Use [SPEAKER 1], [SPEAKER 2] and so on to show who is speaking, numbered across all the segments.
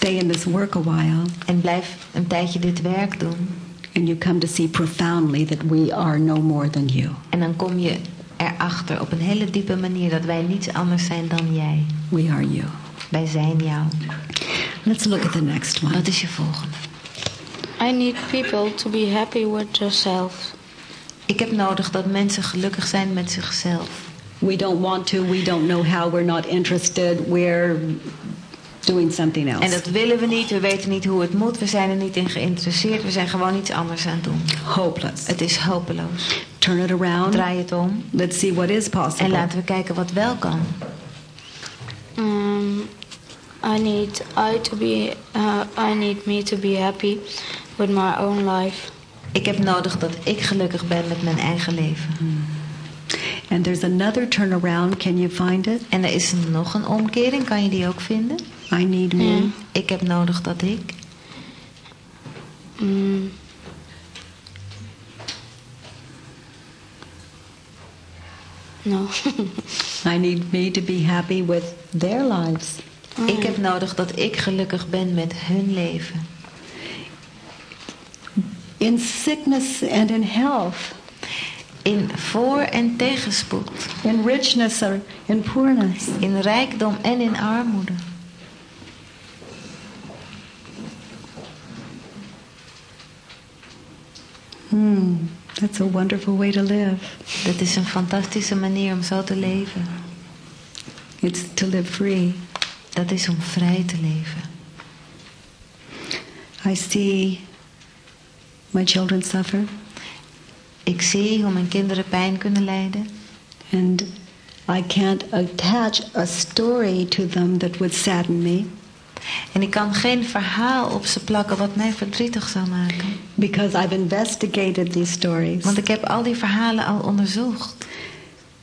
[SPEAKER 1] stay in this work a while,
[SPEAKER 2] en blijf een tijdje dit werk doen.
[SPEAKER 1] and you come to see profoundly that we are no more than you.
[SPEAKER 2] En dan kom je erachter op een hele diepe manier dat wij niets anders zijn dan jij.
[SPEAKER 1] We are you.
[SPEAKER 2] Wij zijn jou.
[SPEAKER 1] Let's look at the next one.
[SPEAKER 2] Wat is je volgende?
[SPEAKER 3] I need people to be happy with themselves.
[SPEAKER 2] Ik heb nodig dat mensen gelukkig zijn met zichzelf.
[SPEAKER 1] We don't want to, we don't know how, we're not interested, we're doing something else.
[SPEAKER 2] En dat willen we niet, we weten niet hoe het moet, we zijn er niet in geïnteresseerd, we zijn gewoon iets anders aan het doen.
[SPEAKER 1] Hopeless.
[SPEAKER 2] Het is hopeloos.
[SPEAKER 1] Turn it around.
[SPEAKER 2] Draai het om
[SPEAKER 1] Let's see what is
[SPEAKER 2] en
[SPEAKER 1] possible.
[SPEAKER 2] laten we kijken wat wel kan.
[SPEAKER 3] Um, I need I to be uh, I need me to be happy with my own life.
[SPEAKER 2] Ik heb nodig dat ik gelukkig ben met mijn eigen leven.
[SPEAKER 1] And there's another turnaround. Can you find it?
[SPEAKER 2] En er is nog een omkering, kan je die ook vinden?
[SPEAKER 1] I need me.
[SPEAKER 3] Ja.
[SPEAKER 2] Ik heb nodig dat ik.
[SPEAKER 3] Mm. No.
[SPEAKER 1] I need me to be happy with their lives.
[SPEAKER 2] Ik heb nodig dat ik gelukkig ben met hun leven.
[SPEAKER 1] In sickness and in health,
[SPEAKER 2] In voor- en tegenspoed.
[SPEAKER 1] in richness or in poorness.
[SPEAKER 2] In rijkdom en in armoede.
[SPEAKER 1] Hmm, that's a wonderful way to live.
[SPEAKER 2] Dat is een fantastische manier om zo te leven.
[SPEAKER 1] It's to live free.
[SPEAKER 2] Dat is om vrij te leven.
[SPEAKER 1] I see my children suffer,
[SPEAKER 2] Ik zie hoe mijn kinderen pijn kunnen lijden.
[SPEAKER 1] and I can't attach a story to them that would sadden me
[SPEAKER 2] En ik kan geen verhaal op ze plakken wat mij verdrietig zou maken.
[SPEAKER 1] because I've investigated these stories.
[SPEAKER 2] Want ik heb al die verhalen al onderzocht.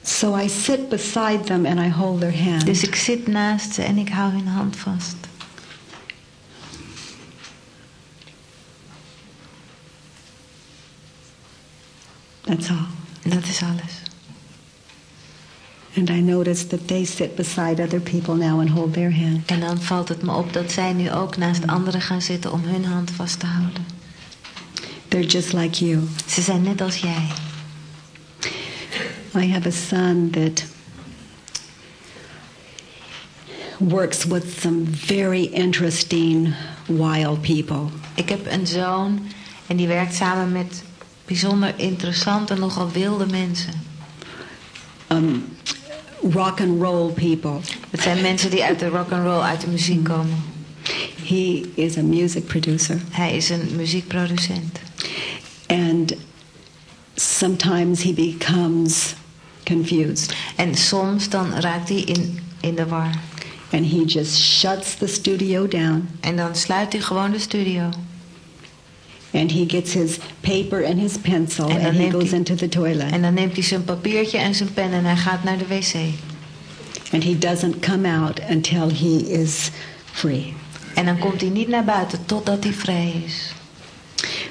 [SPEAKER 1] So I sit beside them and I hold their hand.
[SPEAKER 2] Dus ik zit naast ze en ik hou hun hand vast.
[SPEAKER 1] That's all.
[SPEAKER 2] Dat is alles.
[SPEAKER 1] And I notice that they sit beside other people now and hold their hand.
[SPEAKER 2] En dan valt het me op dat zij nu ook naast anderen gaan zitten om hun hand vast te houden.
[SPEAKER 1] They're just like you.
[SPEAKER 2] Ze zijn net als jij.
[SPEAKER 1] I have a son that works with some very interesting wild people.
[SPEAKER 2] Ik heb een zoon en die werkt samen met bijzonder interessante, nogal wilde mensen.
[SPEAKER 1] Um, rock and roll people.
[SPEAKER 2] Het zijn mensen die uit de rock and roll, uit de muziek komen.
[SPEAKER 1] He is a music producer.
[SPEAKER 2] Hij is een muziekproducent.
[SPEAKER 1] And sometimes he becomes confused
[SPEAKER 2] En soms dan raakt hij in, in de war.
[SPEAKER 1] and he just shuts the studio down
[SPEAKER 2] En dan sluit hij gewoon de studio.
[SPEAKER 1] And he gets his paper and his pencil
[SPEAKER 2] En
[SPEAKER 1] and he goes
[SPEAKER 2] hij-
[SPEAKER 1] into the toilet.
[SPEAKER 2] En dan neemt hij zijn papiertje en zijn pen en hij gaat naar de wc.
[SPEAKER 1] And he doesn't come out until he is free.
[SPEAKER 2] En dan komt hij niet naar buiten totdat hij vrij is.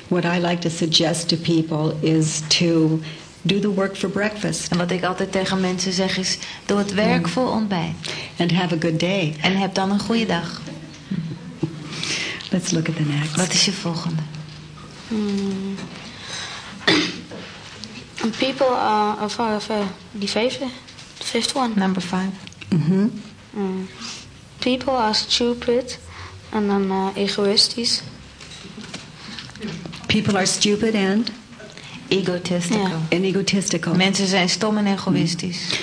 [SPEAKER 1] What I like to suggest to people is to do the work for breakfast
[SPEAKER 2] En wat ik altijd tegen mensen zeg is: doe het werk voor ontbijt.
[SPEAKER 1] and have a good day.
[SPEAKER 2] En heb dan een goede dag.
[SPEAKER 1] Let's look at the next.
[SPEAKER 2] Wat is je volgende?
[SPEAKER 3] Mm. And people are of of uh, the fifth, the fifth one.
[SPEAKER 2] Number five.
[SPEAKER 1] hmm
[SPEAKER 3] Mm. People are stupid and then uh, egoïstisch.
[SPEAKER 1] People are stupid and,
[SPEAKER 2] Egotistical.
[SPEAKER 3] Ja.
[SPEAKER 1] and egotistical.
[SPEAKER 2] Mensen zijn stom en egoïstisch.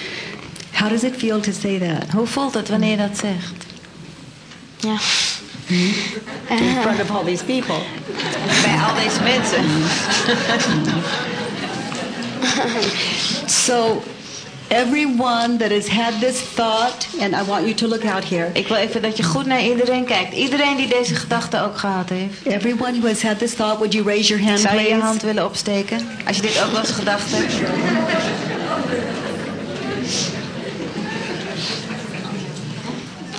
[SPEAKER 1] How does it feel to say that
[SPEAKER 2] Hoe voelt het wanneer je dat zegt?
[SPEAKER 3] Ja.
[SPEAKER 1] In front of all these people?
[SPEAKER 2] Bij al deze mensen.
[SPEAKER 1] So, everyone that has had this thought, and I want you to look out here.
[SPEAKER 2] Ik wil even dat je goed naar iedereen kijkt. Iedereen die deze gedachte ook gehad heeft.
[SPEAKER 1] Everyone who has had this thought, would you raise your hand,
[SPEAKER 2] Zou je je hand willen opsteken? Als je dit ook eens gedacht hebt.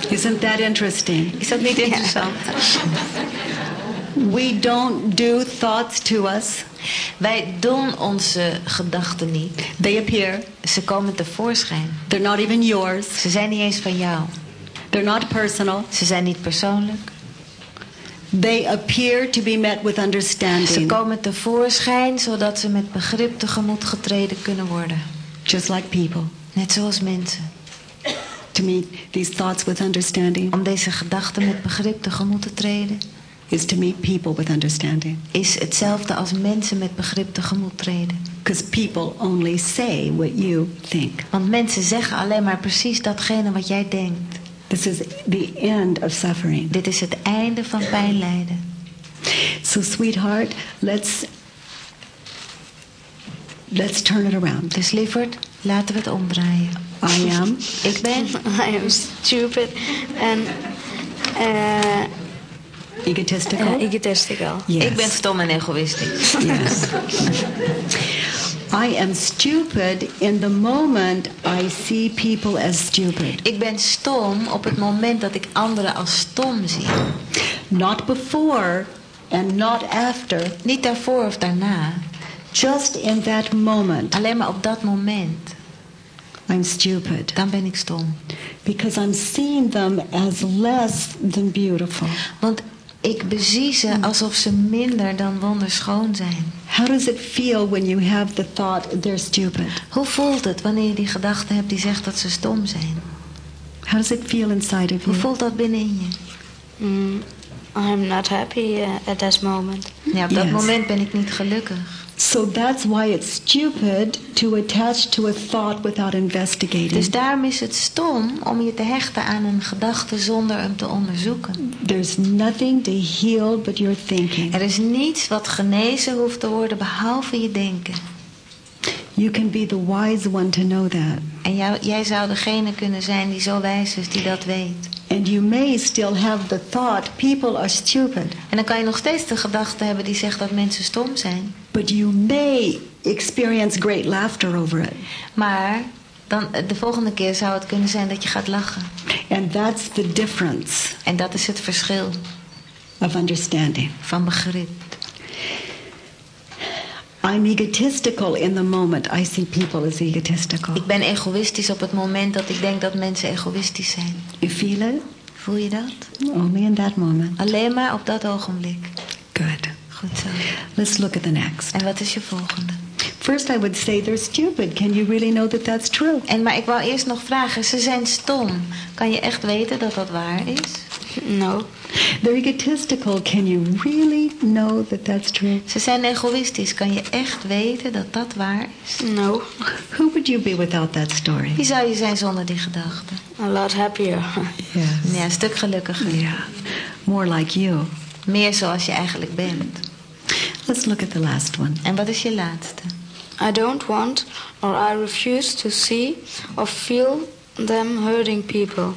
[SPEAKER 1] Isn't that interesting?
[SPEAKER 2] Is dat niet interessant?
[SPEAKER 1] We don't do thoughts to us.
[SPEAKER 2] Wij doen onze gedachten niet.
[SPEAKER 1] They appear.
[SPEAKER 2] Ze komen tevoorschijn.
[SPEAKER 1] They're not even yours.
[SPEAKER 2] Ze zijn niet eens van jou.
[SPEAKER 1] They're not personal.
[SPEAKER 2] Ze zijn niet persoonlijk.
[SPEAKER 1] They appear to be met with
[SPEAKER 2] Ze
[SPEAKER 1] understanding,
[SPEAKER 2] komen tevoorschijn zodat ze met begrip tegemoet getreden kunnen worden.
[SPEAKER 1] just like people.
[SPEAKER 2] Net zoals mensen.
[SPEAKER 1] To meet these thoughts with understanding
[SPEAKER 2] Om deze gedachten met begrip tegemoet te treden
[SPEAKER 1] is to meet people with understanding.
[SPEAKER 2] is hetzelfde als mensen met begrip tegemoet treden.
[SPEAKER 1] Because people only say what you think.
[SPEAKER 2] Want mensen zeggen alleen maar precies datgene wat jij denkt.
[SPEAKER 1] This is the end of suffering.
[SPEAKER 2] Dit is het einde van pijn lijden.
[SPEAKER 1] So, sweetheart, let's let's turn it around.
[SPEAKER 2] Dus lieverd, laten we het omdraaien.
[SPEAKER 1] I am
[SPEAKER 2] Ik ben
[SPEAKER 3] I am stupid and uh,
[SPEAKER 1] egotistical.
[SPEAKER 3] egotistical.
[SPEAKER 1] Yes.
[SPEAKER 2] Ik ben stom en egoïstisch.
[SPEAKER 1] Yes. I am stupid in the moment I see people as stupid.
[SPEAKER 2] Ik ben stom op het moment dat ik anderen als stom zie.
[SPEAKER 1] Not before and not after.
[SPEAKER 2] Niet daarvoor of daarna.
[SPEAKER 1] Just in that moment,
[SPEAKER 2] Alleen maar op dat moment.
[SPEAKER 1] I'm stupid.
[SPEAKER 2] Dan ben ik stom.
[SPEAKER 1] Because I'm seeing them as less than beautiful.
[SPEAKER 2] Want ik bezie ze alsof ze minder dan wonderschoon zijn.
[SPEAKER 1] How does it feel when you have the thought they're stupid?
[SPEAKER 2] Hoe voelt het wanneer je die gedachte hebt die zegt dat ze stom zijn?
[SPEAKER 1] How does it feel inside of
[SPEAKER 2] Hoe
[SPEAKER 1] you?
[SPEAKER 2] voelt dat binnenin je?
[SPEAKER 3] Mm, I'm not happy at this moment.
[SPEAKER 2] Ja, op dat
[SPEAKER 1] Yes.
[SPEAKER 2] moment ben ik niet gelukkig.
[SPEAKER 1] So that's why it's stupid to attach to a thought without investigating.
[SPEAKER 2] Dus daarom is het stom om je te hechten aan een gedachte zonder hem te onderzoeken.
[SPEAKER 1] There's nothing to heal but your thinking.
[SPEAKER 2] Er is niets wat genezen hoeft te worden behalve je denken.
[SPEAKER 1] You can be the wise one to know that.
[SPEAKER 2] En jou, jij zou degene kunnen zijn die zo wijs is, die dat weet.
[SPEAKER 1] And you may still have the thought people are stupid,
[SPEAKER 2] En dan kan je nog steeds de gedachte hebben die zegt dat mensen stom zijn.
[SPEAKER 1] But you may experience great laughter over it.
[SPEAKER 2] Maar dan, de volgende keer zou het kunnen zijn dat je gaat lachen.
[SPEAKER 1] And that's the difference
[SPEAKER 2] En dat is het verschil
[SPEAKER 1] of understanding.
[SPEAKER 2] van begrip.
[SPEAKER 1] I'm egotistical in the moment I see people as egotistical.
[SPEAKER 2] Ik ben egoïstisch op het moment dat ik denk dat mensen egoïstisch zijn.
[SPEAKER 1] You feel it?
[SPEAKER 2] Voel je dat?
[SPEAKER 1] Only in that moment.
[SPEAKER 2] Alleen maar op dat ogenblik.
[SPEAKER 1] Good.
[SPEAKER 2] Goed zo.
[SPEAKER 1] Let's look at the next.
[SPEAKER 2] En wat is je volgende?
[SPEAKER 1] First, I would say they're stupid. Can you really know that that's true?
[SPEAKER 2] En maar ik wou eerst nog vragen, ze zijn stom. Kan je echt weten dat dat waar is?
[SPEAKER 3] No.
[SPEAKER 1] They're egotistical. Can you really know that that's true?
[SPEAKER 2] Ze zijn egoïstisch. Kan je echt weten dat dat waar is?
[SPEAKER 3] No.
[SPEAKER 1] Who would you be without that story?
[SPEAKER 2] Wie zou je zijn zonder die gedachte?
[SPEAKER 3] A lot happier.
[SPEAKER 1] Yes.
[SPEAKER 2] Ja, een stuk gelukkiger.
[SPEAKER 1] Yeah. More like you.
[SPEAKER 2] Meer zoals je eigenlijk bent.
[SPEAKER 1] Let's look at the last one.
[SPEAKER 2] En wat is je laatste?
[SPEAKER 3] I don't want or I refuse to see or feel them hurting people.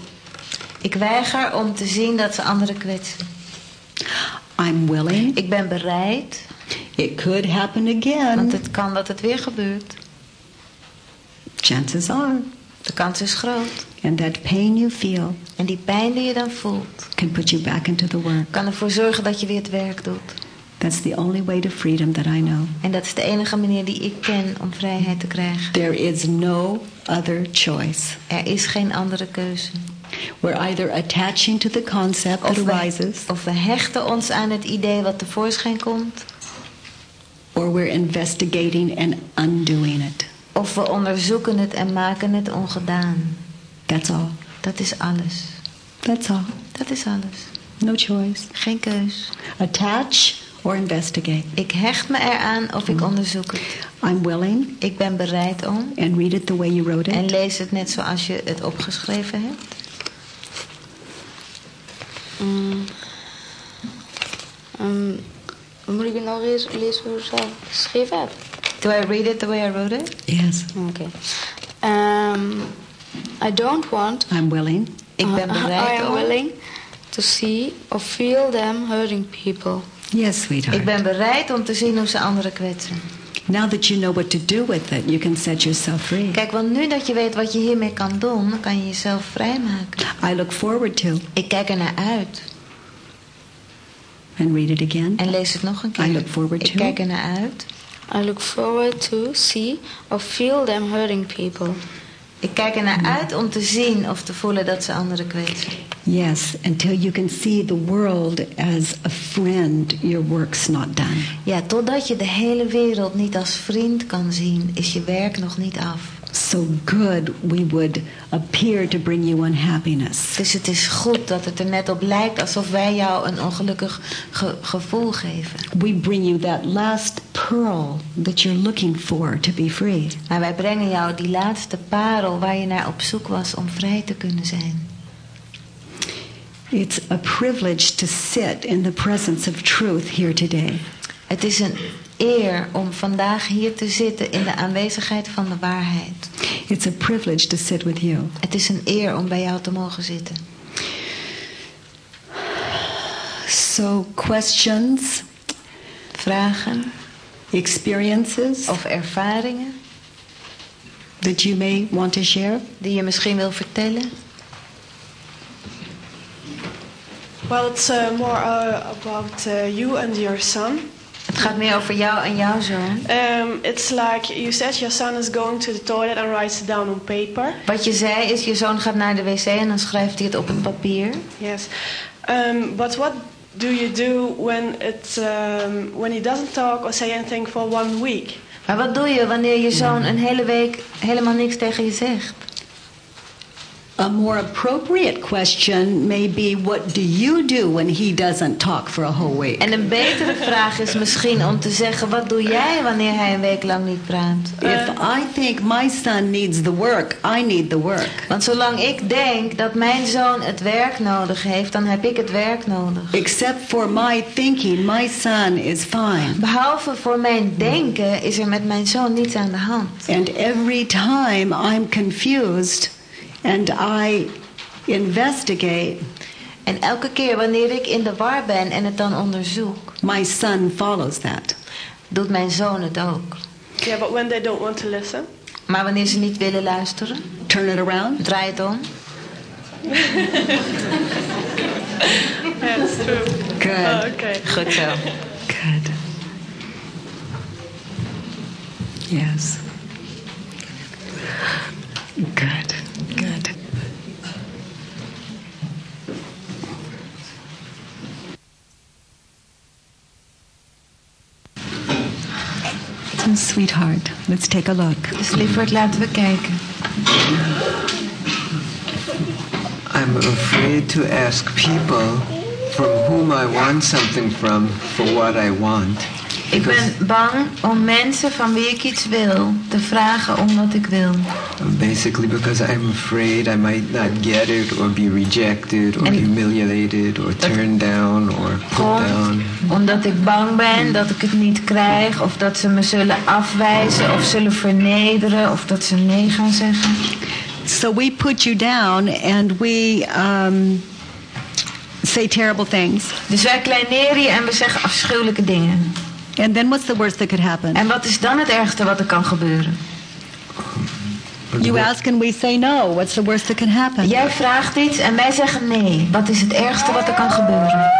[SPEAKER 2] Ik weiger om te zien dat ze anderen kwetsen.
[SPEAKER 1] I'm willing.
[SPEAKER 2] Ik ben bereid,
[SPEAKER 1] It could happen
[SPEAKER 2] want
[SPEAKER 1] again.
[SPEAKER 2] het kan dat het weer gebeurt.
[SPEAKER 1] Chances are.
[SPEAKER 2] De kans is groot.
[SPEAKER 1] And that pain you feel
[SPEAKER 2] En die pijn die je dan voelt,
[SPEAKER 1] can put you back into the work.
[SPEAKER 2] kan ervoor zorgen dat je weer het werk doet.
[SPEAKER 1] That's the only way to freedom that I know.
[SPEAKER 2] En dat is de enige manier die ik ken om vrijheid te krijgen.
[SPEAKER 1] There is no other choice.
[SPEAKER 2] Er is geen andere keuze.
[SPEAKER 1] We're either attaching to the concept that
[SPEAKER 2] Of we,
[SPEAKER 1] arises,
[SPEAKER 2] of we hechten ons aan het idee wat tevoorschijn komt,
[SPEAKER 1] or we're investigating and undoing it.
[SPEAKER 2] of we onderzoeken het en maken het ongedaan.
[SPEAKER 1] That's all.
[SPEAKER 2] Dat is alles.
[SPEAKER 1] That's all.
[SPEAKER 2] Dat is alles.
[SPEAKER 1] No choice.
[SPEAKER 2] Geen keus.
[SPEAKER 1] Attach or investigate.
[SPEAKER 2] Ik hecht me eraan of ik onderzoek het.
[SPEAKER 1] I'm willing
[SPEAKER 2] Ik ben bereid om
[SPEAKER 1] and read it the way you wrote
[SPEAKER 2] en
[SPEAKER 1] it.
[SPEAKER 2] lees het net zoals je het opgeschreven hebt.
[SPEAKER 3] Mm. Um, moet ik het nog eens lezen hoe ik het geschreven heb?
[SPEAKER 2] Do I read it the way I wrote it?
[SPEAKER 1] Yes.
[SPEAKER 3] Okay. Um, I don't want.
[SPEAKER 2] Nou,
[SPEAKER 1] I'm willing.
[SPEAKER 2] Ik ben
[SPEAKER 3] Uh, I
[SPEAKER 2] bereid
[SPEAKER 3] am
[SPEAKER 2] om.
[SPEAKER 3] willing to see or feel them hurting people.
[SPEAKER 1] Yes, sweetheart.
[SPEAKER 2] Ik ben bereid om te zien hoe ze anderen kwetsen.
[SPEAKER 1] Now that you know what to do with it, you can set yourself free.
[SPEAKER 2] Kijk, want nu dat je weet wat je hiermee kan doen, dan kan je jezelf vrijmaken.
[SPEAKER 1] I look forward to
[SPEAKER 2] Ik kijk er naar uit
[SPEAKER 1] and read it again.
[SPEAKER 2] en lees het nog een keer.
[SPEAKER 1] I look forward
[SPEAKER 2] Ik
[SPEAKER 1] to.
[SPEAKER 2] kijk er naar uit
[SPEAKER 3] I look forward to see or feel them hurting people.
[SPEAKER 2] Ik kijk er naar uit om te zien of te voelen dat ze anderen kwetsen.
[SPEAKER 1] Yes, until you can see the world as a friend, your work's not done.
[SPEAKER 2] Ja, totdat je de hele wereld niet als vriend kan zien, is je werk nog niet af.
[SPEAKER 1] So good we would appear to bring you unhappiness.
[SPEAKER 2] Dus het is goed dat het er net op lijkt alsof wij jou een ongelukkig ge- gevoel geven.
[SPEAKER 1] We bring you that last pearl that you're looking for to be free.
[SPEAKER 2] Maar wij brengen jou die laatste parel waar je naar op zoek was om vrij te kunnen zijn.
[SPEAKER 1] It's a privilege to sit in the presence of truth here today.
[SPEAKER 2] Het is een eer om vandaag hier te zitten in de aanwezigheid van de waarheid.
[SPEAKER 1] It's a privilege to sit with you.
[SPEAKER 2] Het is een eer om bij jou te mogen zitten.
[SPEAKER 1] So, questions,
[SPEAKER 2] Vragen
[SPEAKER 1] experiences
[SPEAKER 2] of ervaringen
[SPEAKER 1] that you may want to share?
[SPEAKER 2] die je misschien wil vertellen?
[SPEAKER 4] Well, it's uh, more uh, about uh, you and your son.
[SPEAKER 2] Het gaat meer over jou en jouw zoon.
[SPEAKER 4] Um, it's like you said your son is going to the toilet and writes it down on paper.
[SPEAKER 2] Wat je zei is, je zoon gaat naar de wc en dan schrijft hij het op het papier.
[SPEAKER 4] Yes. Um, but what do you do when it um, when he doesn't talk or say anything for one week?
[SPEAKER 2] Maar wat doe je wanneer je zoon een hele week helemaal niks tegen je zegt?
[SPEAKER 1] A more appropriate question may be what do you do when he doesn't talk for a whole week?
[SPEAKER 2] En een betere vraag is misschien om te zeggen, wat doe jij wanneer hij een week lang niet praat?
[SPEAKER 1] If I think my son needs the work, I need the work.
[SPEAKER 2] Want zolang ik denk dat mijn zoon het werk nodig heeft, dan heb ik het werk nodig.
[SPEAKER 1] Except for my thinking, my son is fine.
[SPEAKER 2] Behalve voor mijn denken is er met mijn zoon niets aan de hand.
[SPEAKER 1] And every time I'm confused and I investigate,
[SPEAKER 2] En elke keer wanneer ik in de war ben en het dan onderzoek,
[SPEAKER 1] my son follows that.
[SPEAKER 2] doet mijn zoon het ook.
[SPEAKER 4] Yeah, but when they don't want to listen,
[SPEAKER 2] Maar wanneer ze niet willen luisteren,
[SPEAKER 1] Turn it around.
[SPEAKER 2] draai het om.
[SPEAKER 4] it's true.
[SPEAKER 1] Good.
[SPEAKER 4] Oh, okay.
[SPEAKER 2] Goed zo.
[SPEAKER 1] Good. Yes. Good. Sweetheart, let's take a look.
[SPEAKER 2] Dus lieverd, laten we kijken.
[SPEAKER 5] I'm afraid to ask people from whom I want something from for what I want.
[SPEAKER 2] Ik ben bang om mensen van wie ik iets wil te vragen om wat ik wil.
[SPEAKER 5] Basically, because I'm afraid I might not get it, or be rejected, or humiliated, or turned down, or put down.
[SPEAKER 2] omdat ik bang ben dat ik het niet krijg, of dat ze me zullen afwijzen, of zullen vernederen, of dat ze nee gaan zeggen.
[SPEAKER 1] So we put you down and we um, say terrible things.
[SPEAKER 2] Dus wij kleineren je en we zeggen afschuwelijke dingen.
[SPEAKER 1] And then what's the worst that could happen?
[SPEAKER 2] En wat is dan het ergste wat er kan gebeuren?
[SPEAKER 1] You ask and we say no. What's the worst that can happen?
[SPEAKER 2] Jij vraagt iets en wij zeggen nee. Wat is het ergste wat er kan gebeuren?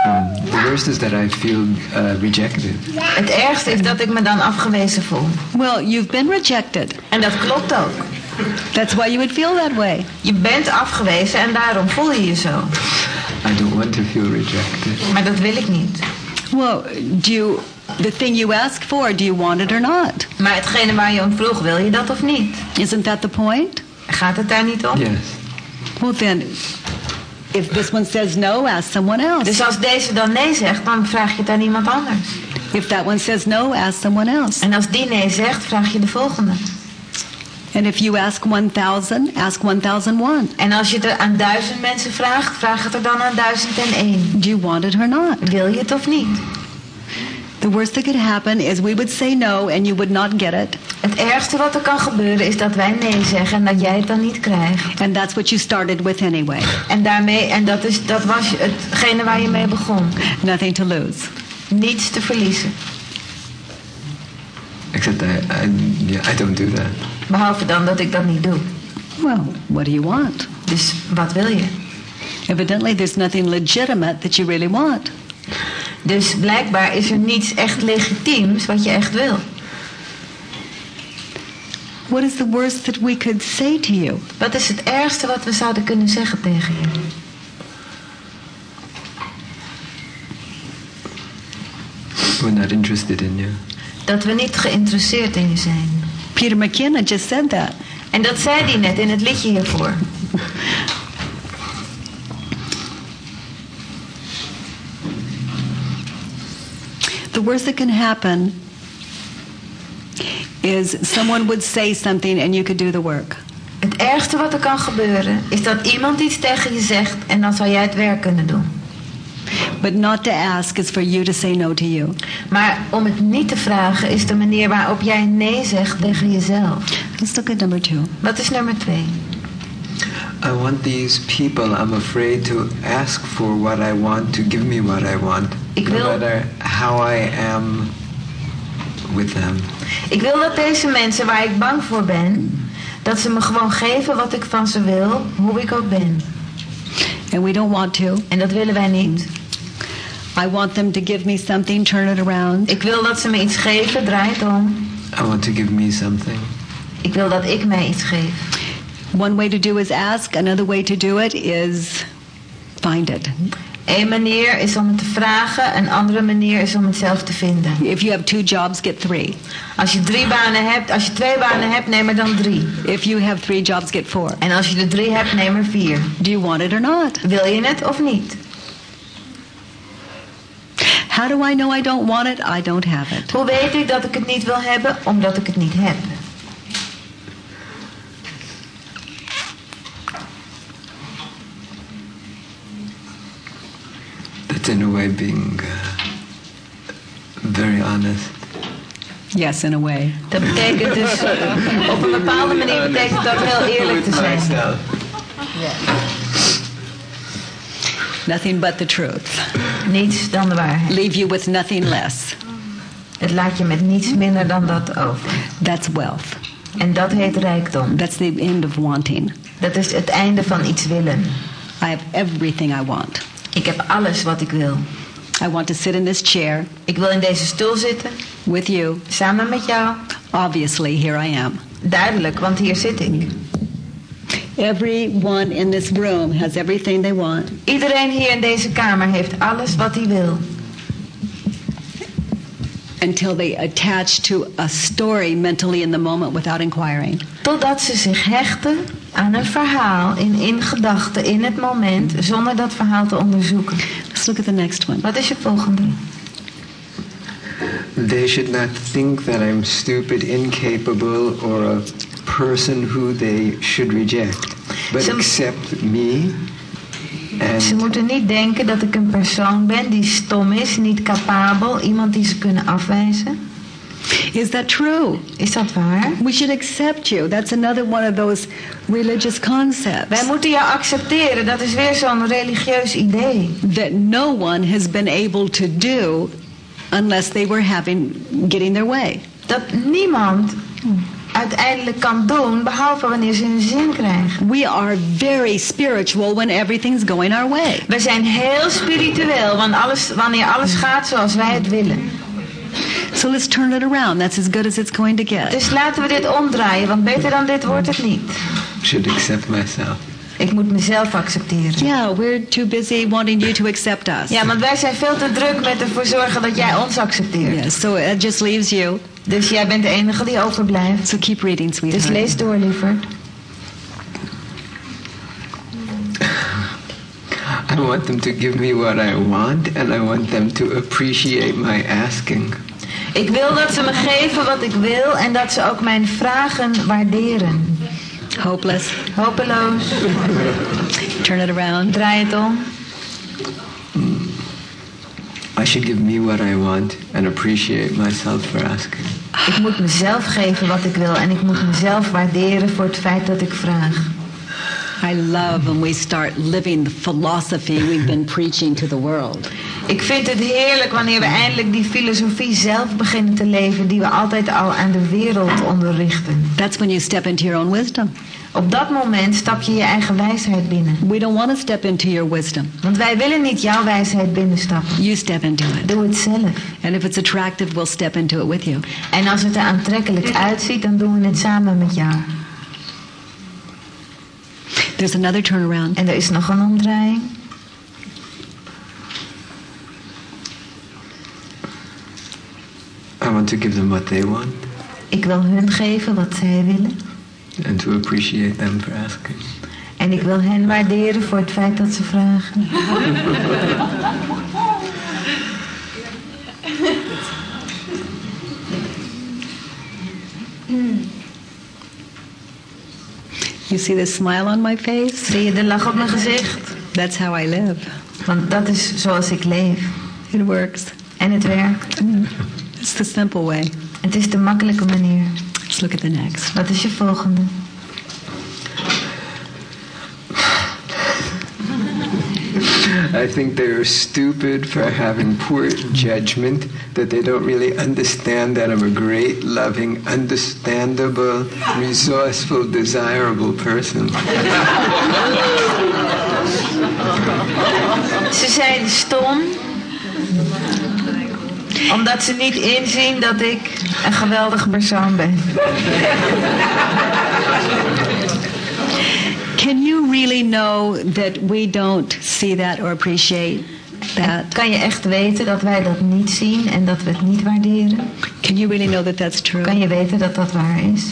[SPEAKER 5] The worst is that I feel uh, rejected.
[SPEAKER 2] Het ergste is dat ik me dan afgewezen voel.
[SPEAKER 1] Well, you've been rejected.
[SPEAKER 2] En dat klopt ook.
[SPEAKER 1] That's why you would feel that way.
[SPEAKER 2] Je bent afgewezen en daarom voel je je zo.
[SPEAKER 5] I don't want to feel rejected.
[SPEAKER 2] Maar dat wil ik niet.
[SPEAKER 1] Well, do you, the thing you ask for, do you want it or not?
[SPEAKER 2] Maar hetgene waar je om vroeg, wil je dat of niet?
[SPEAKER 1] Isn't that the point?
[SPEAKER 2] Gaat het daar niet om?
[SPEAKER 5] Yes.
[SPEAKER 1] Well, then, if this one says no, ask someone else.
[SPEAKER 2] Dus als deze dan nee zegt, dan vraag je het aan iemand anders.
[SPEAKER 1] If that one says no, ask someone else.
[SPEAKER 2] En als die nee zegt, vraag je de volgende.
[SPEAKER 1] And if you ask 1,000, ask 1,001.
[SPEAKER 2] En als je het er aan duizend mensen vraagt, vraag het er dan aan duizend en één.
[SPEAKER 1] Do you want it or not?
[SPEAKER 2] Wil je het of niet?
[SPEAKER 1] The worst that could happen is we would say no and you would not get it.
[SPEAKER 2] Het ergste wat er kan gebeuren is dat wij nee zeggen en dat jij het dan niet krijgt.
[SPEAKER 1] And that's what you started with anyway.
[SPEAKER 2] En daarmee, en dat, is, dat was hetgene waar je mee begon.
[SPEAKER 1] Nothing to lose.
[SPEAKER 2] Niets te verliezen.
[SPEAKER 5] Except I, I, yeah, I don't do that.
[SPEAKER 2] Behalve dan dat ik dat niet doe.
[SPEAKER 1] Well, what do you want?
[SPEAKER 2] Dus wat wil je?
[SPEAKER 1] Evidently, there's nothing legitimate that you really want.
[SPEAKER 2] Dus blijkbaar is er niets echt legitiems wat je echt wil.
[SPEAKER 1] What is the worst that we could say to you?
[SPEAKER 2] Wat is het ergste wat we zouden kunnen zeggen tegen je?
[SPEAKER 5] We're not interested in you.
[SPEAKER 2] Dat we niet geïnteresseerd in je zijn.
[SPEAKER 1] Peter McKenna just said that.
[SPEAKER 2] En dat zei hij net in het liedje hiervoor.
[SPEAKER 1] The worst that can happen is someone would say something and you could do the work.
[SPEAKER 2] Het ergste wat er kan gebeuren is dat iemand iets tegen je zegt en dan zou jij het werk kunnen doen.
[SPEAKER 1] But not to ask is for you to say no to you.
[SPEAKER 2] Maar om het niet te vragen is de manier waarop jij nee zegt tegen jezelf.
[SPEAKER 1] Let's look at number two.
[SPEAKER 2] Wat is nummer twee?
[SPEAKER 5] I want these people I'm afraid to ask for what I want to give me what I want.
[SPEAKER 2] Ik
[SPEAKER 5] no
[SPEAKER 2] wil-
[SPEAKER 5] matter how I am with them.
[SPEAKER 2] Ik wil dat deze mensen waar ik bang voor ben, dat ze me gewoon geven wat ik van ze wil, hoe ik ook ben.
[SPEAKER 1] And we don't want to.
[SPEAKER 2] En dat willen wij niet.
[SPEAKER 1] I want them to give me something, turn it around.
[SPEAKER 2] Ik wil dat ze me iets geven, draai het om.
[SPEAKER 5] I want to give me something.
[SPEAKER 2] Ik wil dat ik mij iets geef.
[SPEAKER 1] One way to do is ask, another way to do it is find it.
[SPEAKER 2] Eén manier is om het te vragen, een andere manier is om het zelf te vinden.
[SPEAKER 1] If you have two jobs, get three.
[SPEAKER 2] Als je drie banen hebt, als je twee banen hebt, neem er dan drie.
[SPEAKER 1] If you have three jobs, get four.
[SPEAKER 2] En als je er drie hebt, neem er vier.
[SPEAKER 1] Do you want it or not?
[SPEAKER 2] Wil je het of niet?
[SPEAKER 1] How do I know I don't want it? I don't have it.
[SPEAKER 2] Hoe weet ik dat ik het niet wil hebben? Omdat ik het niet heb.
[SPEAKER 5] That's in a way being uh, very honest.
[SPEAKER 1] Yes, in a way.
[SPEAKER 2] Dat betekent dus, op een bepaalde manier betekent dat heel eerlijk te zijn.
[SPEAKER 1] Nothing but the truth.
[SPEAKER 2] Niets dan de waarheid.
[SPEAKER 1] Leave you with nothing less.
[SPEAKER 2] Het laat je met niets minder dan dat over.
[SPEAKER 1] That's wealth.
[SPEAKER 2] En dat heet rijkdom.
[SPEAKER 1] That's the end of wanting.
[SPEAKER 2] Dat is het einde van iets willen.
[SPEAKER 1] I have everything I want.
[SPEAKER 2] Ik heb alles wat ik wil.
[SPEAKER 1] I want to sit in this chair
[SPEAKER 2] Ik wil in deze stoel zitten,
[SPEAKER 1] with you.
[SPEAKER 2] samen met jou.
[SPEAKER 1] Obviously, here I am.
[SPEAKER 2] Duidelijk, want hier zit ik.
[SPEAKER 1] Everyone in this room has everything they want.
[SPEAKER 2] Iedereen hier in deze kamer heeft alles wat hij wil.
[SPEAKER 1] until they attach to a story mentally in the moment without inquiring.
[SPEAKER 2] Totdat ze zich hechten aan een verhaal in, in gedachten, in het moment, zonder dat verhaal te onderzoeken.
[SPEAKER 1] Let's look at the next one.
[SPEAKER 2] Wat is je volgende?
[SPEAKER 5] They should not think that I'm stupid, incapable, or a person who they should reject, but accept me
[SPEAKER 2] Ze moeten niet denken dat ik een persoon ben die stom is, niet capabel, iemand die ze kunnen afwijzen.
[SPEAKER 1] Is that true?
[SPEAKER 2] Is dat waar?
[SPEAKER 1] We should accept you. That's another one of those religious concepts
[SPEAKER 2] Wij moeten jou accepteren, dat is weer zo'n religieus idee.
[SPEAKER 1] that no one has been able to do unless they were having getting their way.
[SPEAKER 2] Dat niemand uiteindelijk kan doen, behalve wanneer ze hun zin krijgen.
[SPEAKER 1] We are very spiritual when everything's going our way.
[SPEAKER 2] We zijn heel spiritueel want alles, wanneer alles gaat zoals wij het willen.
[SPEAKER 1] So let's turn it around. That's as good as it's going to get.
[SPEAKER 2] Dus laten we dit omdraaien, want beter dan dit wordt het niet.
[SPEAKER 5] should accept myself.
[SPEAKER 2] Ik moet mezelf accepteren.
[SPEAKER 1] Yeah, we're too busy wanting you to accept us.
[SPEAKER 2] Ja, want wij zijn veel te druk met ervoor zorgen dat jij ons accepteert.
[SPEAKER 1] Yeah, so it just leaves you.
[SPEAKER 2] Dus jij bent de enige die overblijft.
[SPEAKER 1] So keep reading,
[SPEAKER 2] Dus
[SPEAKER 1] sweetheart.
[SPEAKER 2] lees door, liever.
[SPEAKER 5] I want them to give me what I want, and I want them to appreciate my asking.
[SPEAKER 2] Ik wil dat ze me geven wat ik wil en dat ze ook mijn vragen waarderen.
[SPEAKER 1] Hopeless.
[SPEAKER 2] Hopeloos.
[SPEAKER 1] Turn it around.
[SPEAKER 2] Draai het om.
[SPEAKER 5] I should give me what I want and appreciate myself for asking.
[SPEAKER 2] Ik moet mezelf geven wat ik wil en ik moet mezelf waarderen voor het feit dat ik vraag.
[SPEAKER 1] I love when we start living the philosophy we've been preaching to the world.
[SPEAKER 2] Ik vind het heerlijk wanneer we eindelijk die filosofie zelf beginnen te leven die we altijd al aan de wereld onderrichten.
[SPEAKER 1] That's when you step into your own wisdom.
[SPEAKER 2] Op dat moment stap je je eigen wijsheid binnen.
[SPEAKER 1] We don't want to step into your wisdom.
[SPEAKER 2] Want wij willen niet jouw wijsheid binnenstappen.
[SPEAKER 1] You step into it.
[SPEAKER 2] Doe het zelf.
[SPEAKER 1] And if it's attractive, we'll step into it with you.
[SPEAKER 2] En als het er aantrekkelijk uitziet, dan doen we het samen met jou.
[SPEAKER 1] There's another turnaround.
[SPEAKER 2] En er is nog een omdraaiing.
[SPEAKER 5] I want to give them what they want
[SPEAKER 2] Ik wil hun geven wat zij willen.
[SPEAKER 5] and to appreciate them for asking.
[SPEAKER 2] En ik wil hen waarderen voor het feit dat ze vragen.
[SPEAKER 1] You see the smile on my face?
[SPEAKER 2] Zie je de lach op mijn gezicht?
[SPEAKER 1] That's how I live.
[SPEAKER 2] Want dat is zoals ik leef.
[SPEAKER 1] It works.
[SPEAKER 2] En het werkt.
[SPEAKER 1] It's the simple way.
[SPEAKER 2] Het is de makkelijke manier.
[SPEAKER 1] Let's look at the next.
[SPEAKER 2] Wat is je volgende?
[SPEAKER 5] I think they're stupid for having poor judgment, that they don't really understand that I'm a great, loving, understandable, resourceful, desirable person.
[SPEAKER 2] Ze zijn stom. Omdat ze niet inzien dat ik een geweldige persoon ben.
[SPEAKER 1] Can you really know that we don't see that or appreciate that?
[SPEAKER 2] Kan je echt weten dat wij dat niet zien en dat we het niet waarderen?
[SPEAKER 1] Can you really know that that's true?
[SPEAKER 2] Kan je weten dat dat waar is?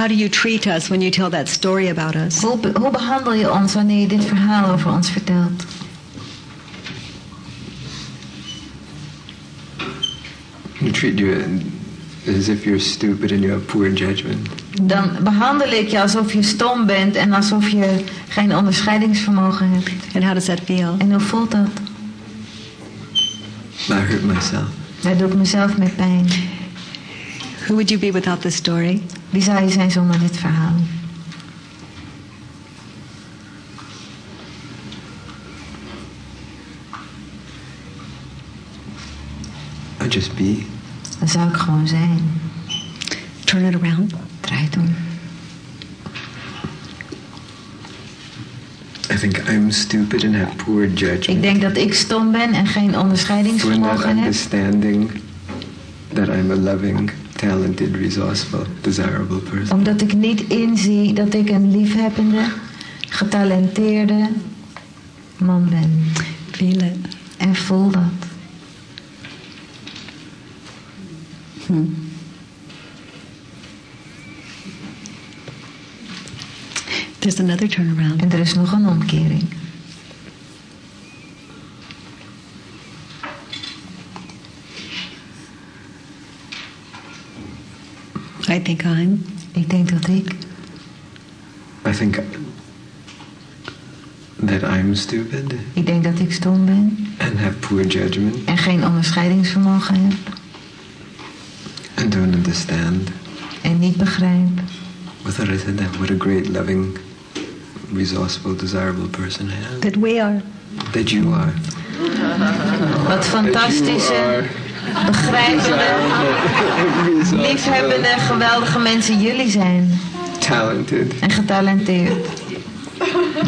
[SPEAKER 1] How do you treat us when you tell that story about us?
[SPEAKER 2] Hoe, be- hoe behandel je ons wanneer je dit verhaal over ons vertelt?
[SPEAKER 5] You treat you uh, as if you're stupid and you have poor judgment.
[SPEAKER 2] Dan behandel ik je alsof je stom bent en alsof je geen onderscheidingsvermogen hebt.
[SPEAKER 1] And how does that feel?
[SPEAKER 2] En hoe voelt dat?
[SPEAKER 5] I hurt myself.
[SPEAKER 2] Daar doe ik mezelf mee pijn.
[SPEAKER 1] Who would you be without the story?
[SPEAKER 2] Wie zou je zijn zonder dit verhaal?
[SPEAKER 5] I'd just be.
[SPEAKER 2] Dan zou ik gewoon zijn.
[SPEAKER 1] Turn it around.
[SPEAKER 2] Draai het om.
[SPEAKER 5] I think I'm stupid and have poor
[SPEAKER 2] Ik
[SPEAKER 5] judgment
[SPEAKER 2] denk dat ik stom ben en geen
[SPEAKER 5] for not
[SPEAKER 2] onderscheidingsvermogen heb.
[SPEAKER 5] understanding that I'm a loving, talented, resourceful, desirable person.
[SPEAKER 2] Omdat ik niet inzie dat ik een liefhebbende, getalenteerde man ben.
[SPEAKER 1] Feel it.
[SPEAKER 2] En voel dat.
[SPEAKER 1] There's another turnaround.
[SPEAKER 2] En er is nog een omkering.
[SPEAKER 1] I think I'm.
[SPEAKER 2] Ik denk dat ik.
[SPEAKER 5] I think that I'm stupid
[SPEAKER 2] Ik denk dat ik stom ben
[SPEAKER 5] and have poor judgment
[SPEAKER 2] en geen onderscheidingsvermogen heb.
[SPEAKER 5] and don't understand.
[SPEAKER 2] En niet begrijp.
[SPEAKER 5] What I said that what a great, loving, resourceful, desirable person I am.
[SPEAKER 1] That we are.
[SPEAKER 5] That you are.
[SPEAKER 2] Wat
[SPEAKER 5] That you
[SPEAKER 2] fantastische,
[SPEAKER 5] are
[SPEAKER 2] begrijpende, liefhebbende, geweldige mensen jullie zijn.
[SPEAKER 5] talented,
[SPEAKER 2] En getalenteerd,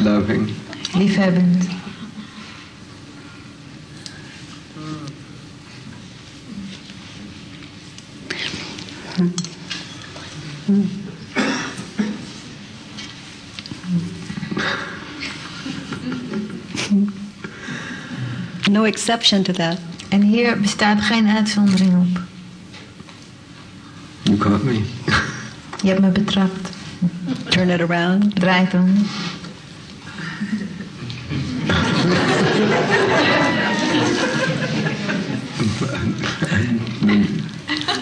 [SPEAKER 5] loving.
[SPEAKER 2] liefhebbend.
[SPEAKER 1] No exception to that.
[SPEAKER 2] En hier bestaat geen uitzondering op.
[SPEAKER 5] You caught me.
[SPEAKER 2] Je hebt me betrapt.
[SPEAKER 1] Turn it around.
[SPEAKER 2] Draai het om.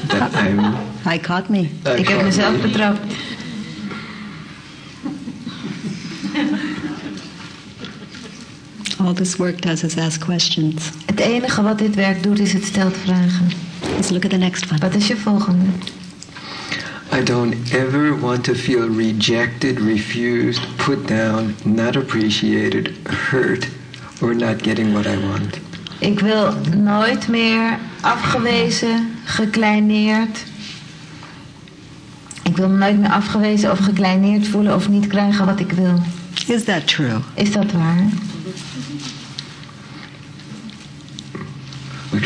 [SPEAKER 5] That.
[SPEAKER 1] I caught me.
[SPEAKER 5] I
[SPEAKER 2] Ik heb mezelf
[SPEAKER 5] me.
[SPEAKER 2] betrapt.
[SPEAKER 1] All this work does is ask questions.
[SPEAKER 2] Het enige wat dit werk doet is het stelt vragen.
[SPEAKER 1] Let's look at the next one.
[SPEAKER 2] Wat is je volgende?
[SPEAKER 5] I don't ever want to feel rejected, refused, put down, not appreciated, hurt, or not getting what I want.
[SPEAKER 2] Ik wil nooit meer afgewezen, gekleineerd. Ik wil me nooit meer afgewezen of gekleineerd voelen of niet krijgen wat ik wil.
[SPEAKER 1] Is that true?
[SPEAKER 2] Is dat waar?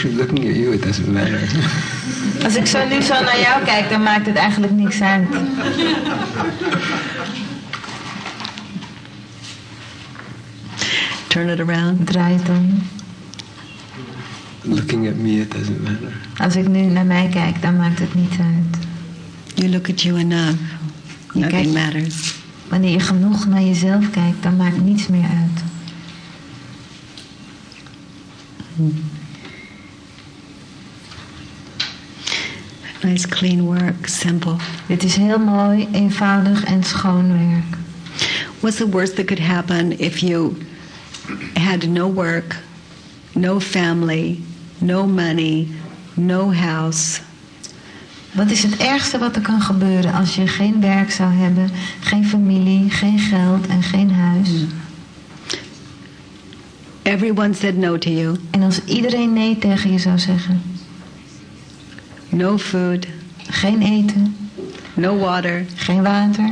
[SPEAKER 5] Actually, looking at you, it doesn't matter.
[SPEAKER 2] Als ik zo nu zo naar jou kijk, dan maakt het eigenlijk niks uit.
[SPEAKER 1] Turn it around.
[SPEAKER 2] Draai het om.
[SPEAKER 5] looking at me, it doesn't matter.
[SPEAKER 2] Als ik nu naar mij kijk, dan maakt het niet uit.
[SPEAKER 1] You look at you enough. Nothing
[SPEAKER 2] kijkt-
[SPEAKER 1] matters.
[SPEAKER 2] Wanneer je genoeg naar jezelf kijkt, dan maakt niets meer uit.
[SPEAKER 1] Nice, clean work, simple.
[SPEAKER 2] Dit is heel mooi, eenvoudig en schoon werk.
[SPEAKER 1] What's the worst that could happen if you had no work, no family, no money, no house,
[SPEAKER 2] Wat is het ergste wat er kan gebeuren als je geen werk zou hebben, geen familie, geen geld en geen huis?
[SPEAKER 1] everyone said no to you,
[SPEAKER 2] En als iedereen nee tegen je zou zeggen,
[SPEAKER 1] no food,
[SPEAKER 2] geen eten,
[SPEAKER 1] no water,
[SPEAKER 2] geen water,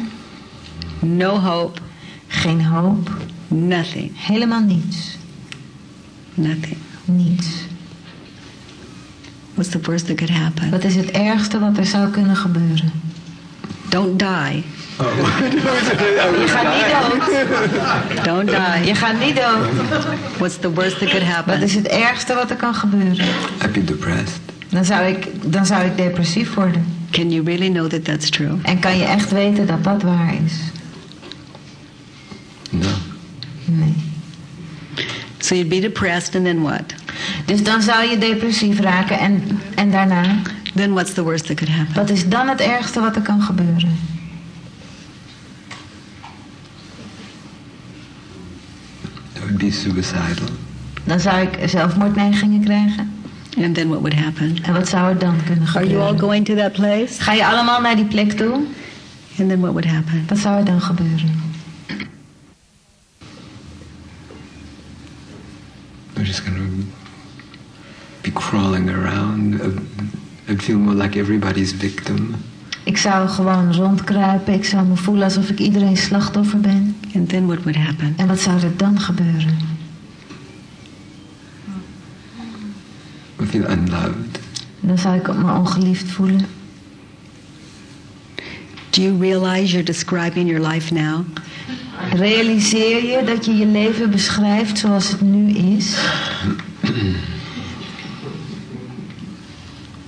[SPEAKER 1] no hope,
[SPEAKER 2] geen hoop,
[SPEAKER 1] nothing,
[SPEAKER 2] helemaal niets,
[SPEAKER 1] nothing.
[SPEAKER 2] niets.
[SPEAKER 1] What's the worst that could happen?
[SPEAKER 2] Wat is het ergste wat er zou kunnen gebeuren?
[SPEAKER 1] Don't die.
[SPEAKER 2] Je gaat niet dood.
[SPEAKER 1] Don't die.
[SPEAKER 2] Je gaat niet dood.
[SPEAKER 1] What's the worst that could
[SPEAKER 2] Wat
[SPEAKER 1] happen?
[SPEAKER 2] is het ergste wat er kan gebeuren?
[SPEAKER 5] I'd be depressed.
[SPEAKER 2] Dan zou ik, dan zou ik depressief worden.
[SPEAKER 1] Can you really know that that's true?
[SPEAKER 2] En kan je echt weten dat dat waar is?
[SPEAKER 5] No.
[SPEAKER 2] Nee.
[SPEAKER 1] So you'd be depressed, and then what?
[SPEAKER 2] Dus dan zou je depressief raken en, en daarna?
[SPEAKER 1] Then what's the worst that could happen?
[SPEAKER 2] Wat is dan het ergste wat er kan gebeuren?
[SPEAKER 5] I would be suicidal.
[SPEAKER 2] Dan zou ik zelfmoordneigingen krijgen.
[SPEAKER 1] And then what would happen?
[SPEAKER 2] En wat zou er dan kunnen
[SPEAKER 1] Are you all
[SPEAKER 2] gebeuren?
[SPEAKER 1] going to that place?
[SPEAKER 2] Ga je allemaal naar die plek toe?
[SPEAKER 1] And then what would happen?
[SPEAKER 2] Wat zou er dan gebeuren?
[SPEAKER 5] I'm just gonna be crawling around. I'd- I'd feel more like everybody's victim.
[SPEAKER 2] Ik zou gewoon rondkruipen. Ik zou me voelen alsof ik iedereen slachtoffer ben.
[SPEAKER 1] And then what would happen?
[SPEAKER 2] En wat zou er dan gebeuren?
[SPEAKER 5] Feel unloved.
[SPEAKER 2] Dan zou ik me ongeliefd voelen.
[SPEAKER 1] Do you realize you're describing your life now?
[SPEAKER 2] Realiseer je dat je je leven beschrijft zoals het nu is?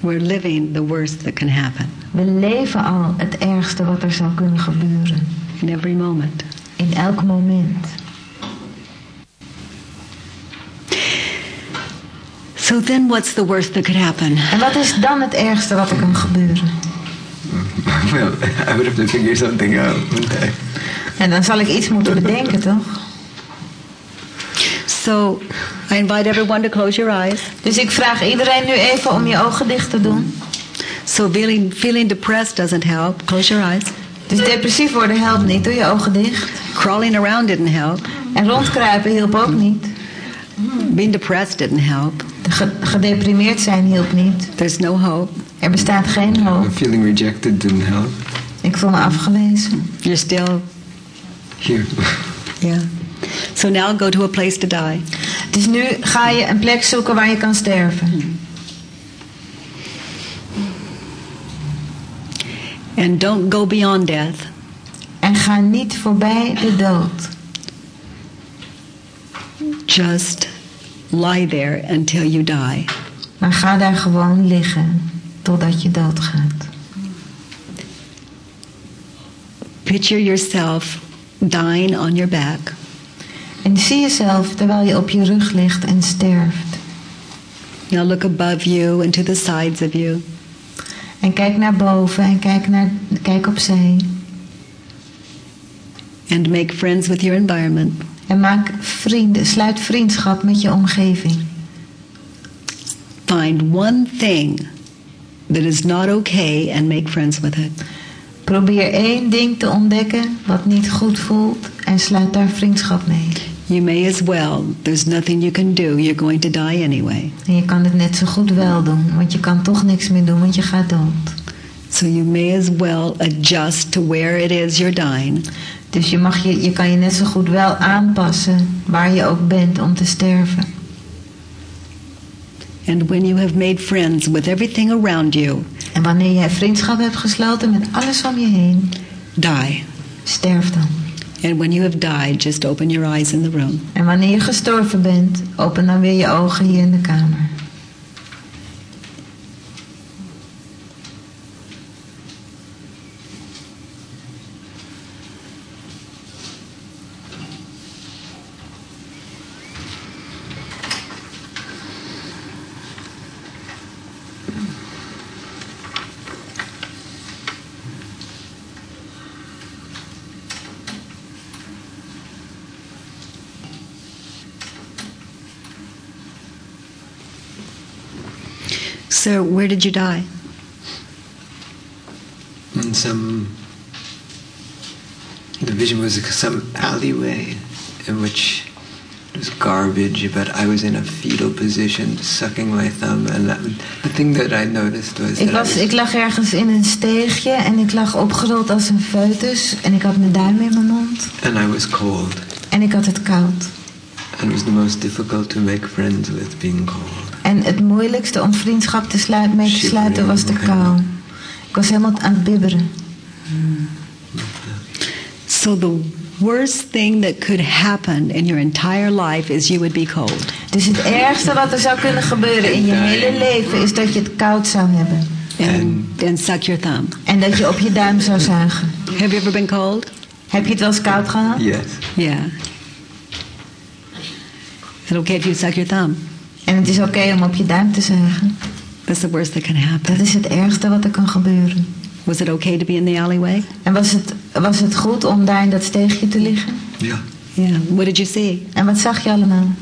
[SPEAKER 1] We're living the worst that can happen
[SPEAKER 2] We leven al het ergste wat er zou kunnen gebeuren.
[SPEAKER 1] in every moment.
[SPEAKER 2] In elk moment.
[SPEAKER 1] So then what's the worst that could happen?
[SPEAKER 2] En wat is dan het ergste wat er kan gebeuren?
[SPEAKER 5] well, I would have to figure something out?
[SPEAKER 2] En dan zal ik iets moeten bedenken, toch?
[SPEAKER 1] So I invite everyone to close your eyes.
[SPEAKER 2] Dus ik vraag iedereen nu even om je ogen dicht te doen.
[SPEAKER 1] So feeling, feeling depressed doesn't help. Close your eyes.
[SPEAKER 2] Dus depressief worden helpt niet, doe je ogen dicht.
[SPEAKER 1] Crawling around didn't help.
[SPEAKER 2] En rondkruipen hielp ook niet.
[SPEAKER 1] Being depressed didn't help.
[SPEAKER 2] Ge- gedeprimeerd zijn hielp niet.
[SPEAKER 1] There's no hope.
[SPEAKER 2] Er bestaat geen hoop.
[SPEAKER 5] Feeling rejected didn't help.
[SPEAKER 2] Ik voel me afgewezen.
[SPEAKER 1] You're still,
[SPEAKER 5] Here.
[SPEAKER 1] yeah. So now go to a place to die.
[SPEAKER 2] Dus nu ga je een plek zoeken waar je kan sterven.
[SPEAKER 1] And don't go beyond death.
[SPEAKER 2] En ga niet voorbij de dood.
[SPEAKER 1] Just lie there until you die.
[SPEAKER 2] Maar ga daar gewoon liggen totdat je doodgaat.
[SPEAKER 1] Picture yourself dying on your back.
[SPEAKER 2] En zie jezelf terwijl je op je rug ligt en sterft.
[SPEAKER 1] Now look above you and to the sides of you.
[SPEAKER 2] En kijk naar boven en kijk, naar, kijk opzij.
[SPEAKER 1] And make friends with your environment.
[SPEAKER 2] En maak vrienden, sluit vriendschap met je omgeving.
[SPEAKER 1] Find one thing that is not okay and make friends with it.
[SPEAKER 2] Probeer één ding te ontdekken wat niet goed voelt en sluit daar vriendschap mee.
[SPEAKER 1] You may as well. There's nothing you can do. You're going to die anyway.
[SPEAKER 2] En je kan het net zo goed wel doen, want je kan toch niks meer doen, want je gaat dood.
[SPEAKER 1] So you may as well adjust to where it is you're dying.
[SPEAKER 2] Dus je, mag je, je kan je net zo goed wel aanpassen waar je ook bent om te sterven.
[SPEAKER 1] And when you have made friends with everything around you,
[SPEAKER 2] En wanneer jij vriendschap hebt gesloten met alles om je heen,
[SPEAKER 1] die.
[SPEAKER 2] sterf dan.
[SPEAKER 1] And when you have died, just open your eyes in the room.
[SPEAKER 2] En wanneer je gestorven bent, open dan weer je ogen hier in de kamer.
[SPEAKER 1] So, where did you die?
[SPEAKER 5] In some. The vision was some alleyway in which it was garbage, but I was in a fetal position, sucking my thumb, and that, the thing that I noticed was
[SPEAKER 2] Ik, was,
[SPEAKER 5] was-
[SPEAKER 2] ik lag ergens in een steegje en ik lag opgerold als een foetus. En ik had mijn duim in mijn mond.
[SPEAKER 5] and I was cold,
[SPEAKER 2] En ik had het koud.
[SPEAKER 5] and it was the most difficult to make friends with being cold.
[SPEAKER 2] Het moeilijkste om vriendschap te sluiten, mee te sluiten was de kou. Ik was helemaal aan het bibberen.
[SPEAKER 1] So, the worst thing that could happen in your entire life is you would be cold.
[SPEAKER 2] Dus het ergste wat er zou kunnen gebeuren in je hele leven is dat je het koud zou hebben.
[SPEAKER 1] And, and suck your thumb.
[SPEAKER 2] En dat je op je duim zou zuigen.
[SPEAKER 1] Have you ever been cold?
[SPEAKER 2] Heb je het wel eens koud gehad?
[SPEAKER 5] Yes.
[SPEAKER 1] Yeah. Is it okay if you suck your thumb?
[SPEAKER 2] En het is oké om op je duim te zuigen.
[SPEAKER 1] That's the worst that can
[SPEAKER 2] Dat
[SPEAKER 1] happen.
[SPEAKER 2] is het ergste wat er kan gebeuren.
[SPEAKER 1] Was it okay to be in the alleyway?
[SPEAKER 2] En was het, was het goed om daar in dat steegje te liggen?
[SPEAKER 5] Yeah.
[SPEAKER 1] Yeah. What did you see?
[SPEAKER 2] En wat zag je allemaal?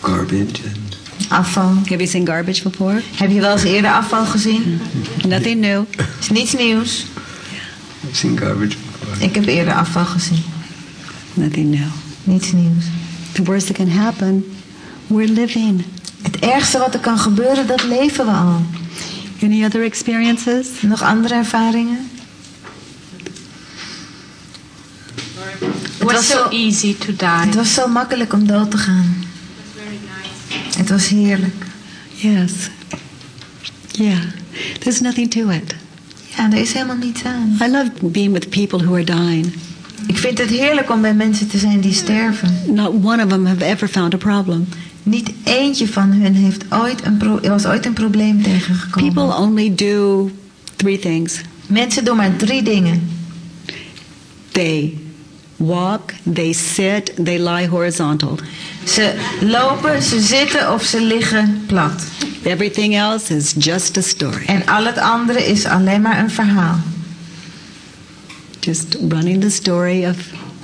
[SPEAKER 5] Garbage and
[SPEAKER 2] Afval.
[SPEAKER 1] Have you seen garbage before?
[SPEAKER 2] Heb je wel eens eerder afval gezien?
[SPEAKER 1] Nothing new.
[SPEAKER 2] is niets nieuws.
[SPEAKER 5] I've seen garbage before.
[SPEAKER 2] Ik heb eerder afval gezien.
[SPEAKER 1] Nothing new.
[SPEAKER 2] Niets nieuws.
[SPEAKER 1] The worst that can happen, we're living.
[SPEAKER 2] Het ergste wat er kan gebeuren, dat leven we al.
[SPEAKER 1] Any other experiences?
[SPEAKER 2] Nog andere ervaringen?
[SPEAKER 6] It was so easy to die.
[SPEAKER 2] Het was zo makkelijk om dood te gaan. Het was heerlijk.
[SPEAKER 1] Yes. Yeah. There's nothing to it.
[SPEAKER 2] Ja, er is helemaal niets aan.
[SPEAKER 1] I love being with people who are dying.
[SPEAKER 2] Ik vind het heerlijk om bij mensen te zijn die sterven.
[SPEAKER 1] Not one of them have ever found a problem.
[SPEAKER 2] Niet eentje van hun heeft ooit een pro- was ooit een probleem tegengekomen.
[SPEAKER 1] People only do three things
[SPEAKER 2] Mensen doen maar drie dingen.
[SPEAKER 1] they walk, they sit, they lie horizontal.
[SPEAKER 2] Ze lopen, ze zitten of ze liggen plat.
[SPEAKER 1] Everything else is just a story.
[SPEAKER 2] En al het andere is alleen maar een verhaal.
[SPEAKER 1] Just running the story of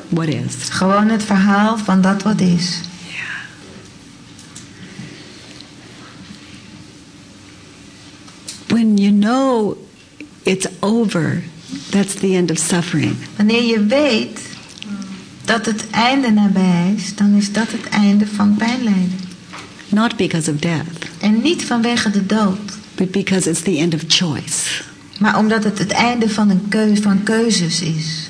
[SPEAKER 1] what is.
[SPEAKER 2] Gewoon het verhaal van dat wat is.
[SPEAKER 1] When you know it's over, that's the end of suffering.
[SPEAKER 2] Wanneer je weet dat het einde nabij is, dan is dat het einde van pijnlijden.
[SPEAKER 1] Not because of death,
[SPEAKER 2] En niet vanwege de dood,
[SPEAKER 1] but because it's the end of choice.
[SPEAKER 2] maar omdat het het einde van een keus, van keuzes is.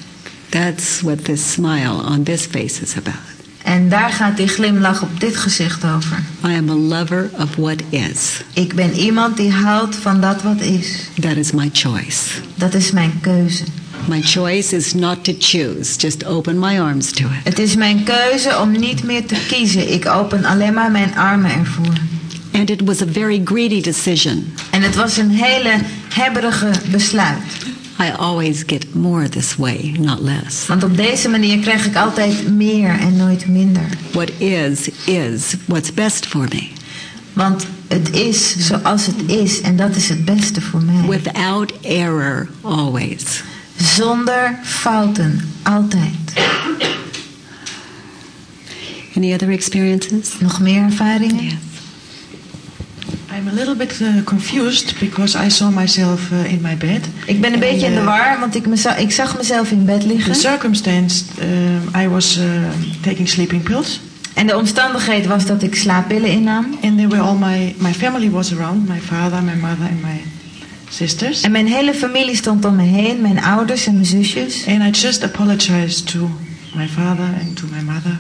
[SPEAKER 1] That's what this smile on this face is about.
[SPEAKER 2] En daar gaat die glimlach op dit gezicht over.
[SPEAKER 1] I am a lover of what is.
[SPEAKER 2] Ik ben iemand die houdt van dat wat is.
[SPEAKER 1] That is my choice.
[SPEAKER 2] Dat is mijn keuze.
[SPEAKER 1] My choice is not to choose, just open my arms to it.
[SPEAKER 2] Het is mijn keuze om niet meer te kiezen. Ik open alleen maar mijn armen ervoor.
[SPEAKER 1] And it was a very greedy decision.
[SPEAKER 2] En het was een hele hebberige besluit.
[SPEAKER 1] I always get more this way, not less.
[SPEAKER 2] Want op deze manier krijg ik altijd meer en nooit minder.
[SPEAKER 1] What is, is what's best for me,
[SPEAKER 2] Want het is zoals het is en dat is het beste voor mij.
[SPEAKER 1] without error, always.
[SPEAKER 2] Zonder fouten, altijd.
[SPEAKER 1] Any other experiences?
[SPEAKER 2] Nog meer ervaringen?
[SPEAKER 7] I'm a little bit uh, confused because I saw myself uh, in my bed.
[SPEAKER 2] Ik ben een
[SPEAKER 7] And,
[SPEAKER 2] beetje in de
[SPEAKER 7] uh,
[SPEAKER 2] war, want ik, meza- ik zag mezelf in bed
[SPEAKER 7] The
[SPEAKER 2] liggen.
[SPEAKER 7] circumstance, um, I was uh, taking sleeping pills,
[SPEAKER 2] En de omstandigheid was dat ik slaappillen innam.
[SPEAKER 7] and they were all my my family was around, my father, my mother, and my sisters.
[SPEAKER 2] En mijn hele familie stond om me heen, mijn ouders en mijn zusjes.
[SPEAKER 7] And I just apologized to my father and to my mother,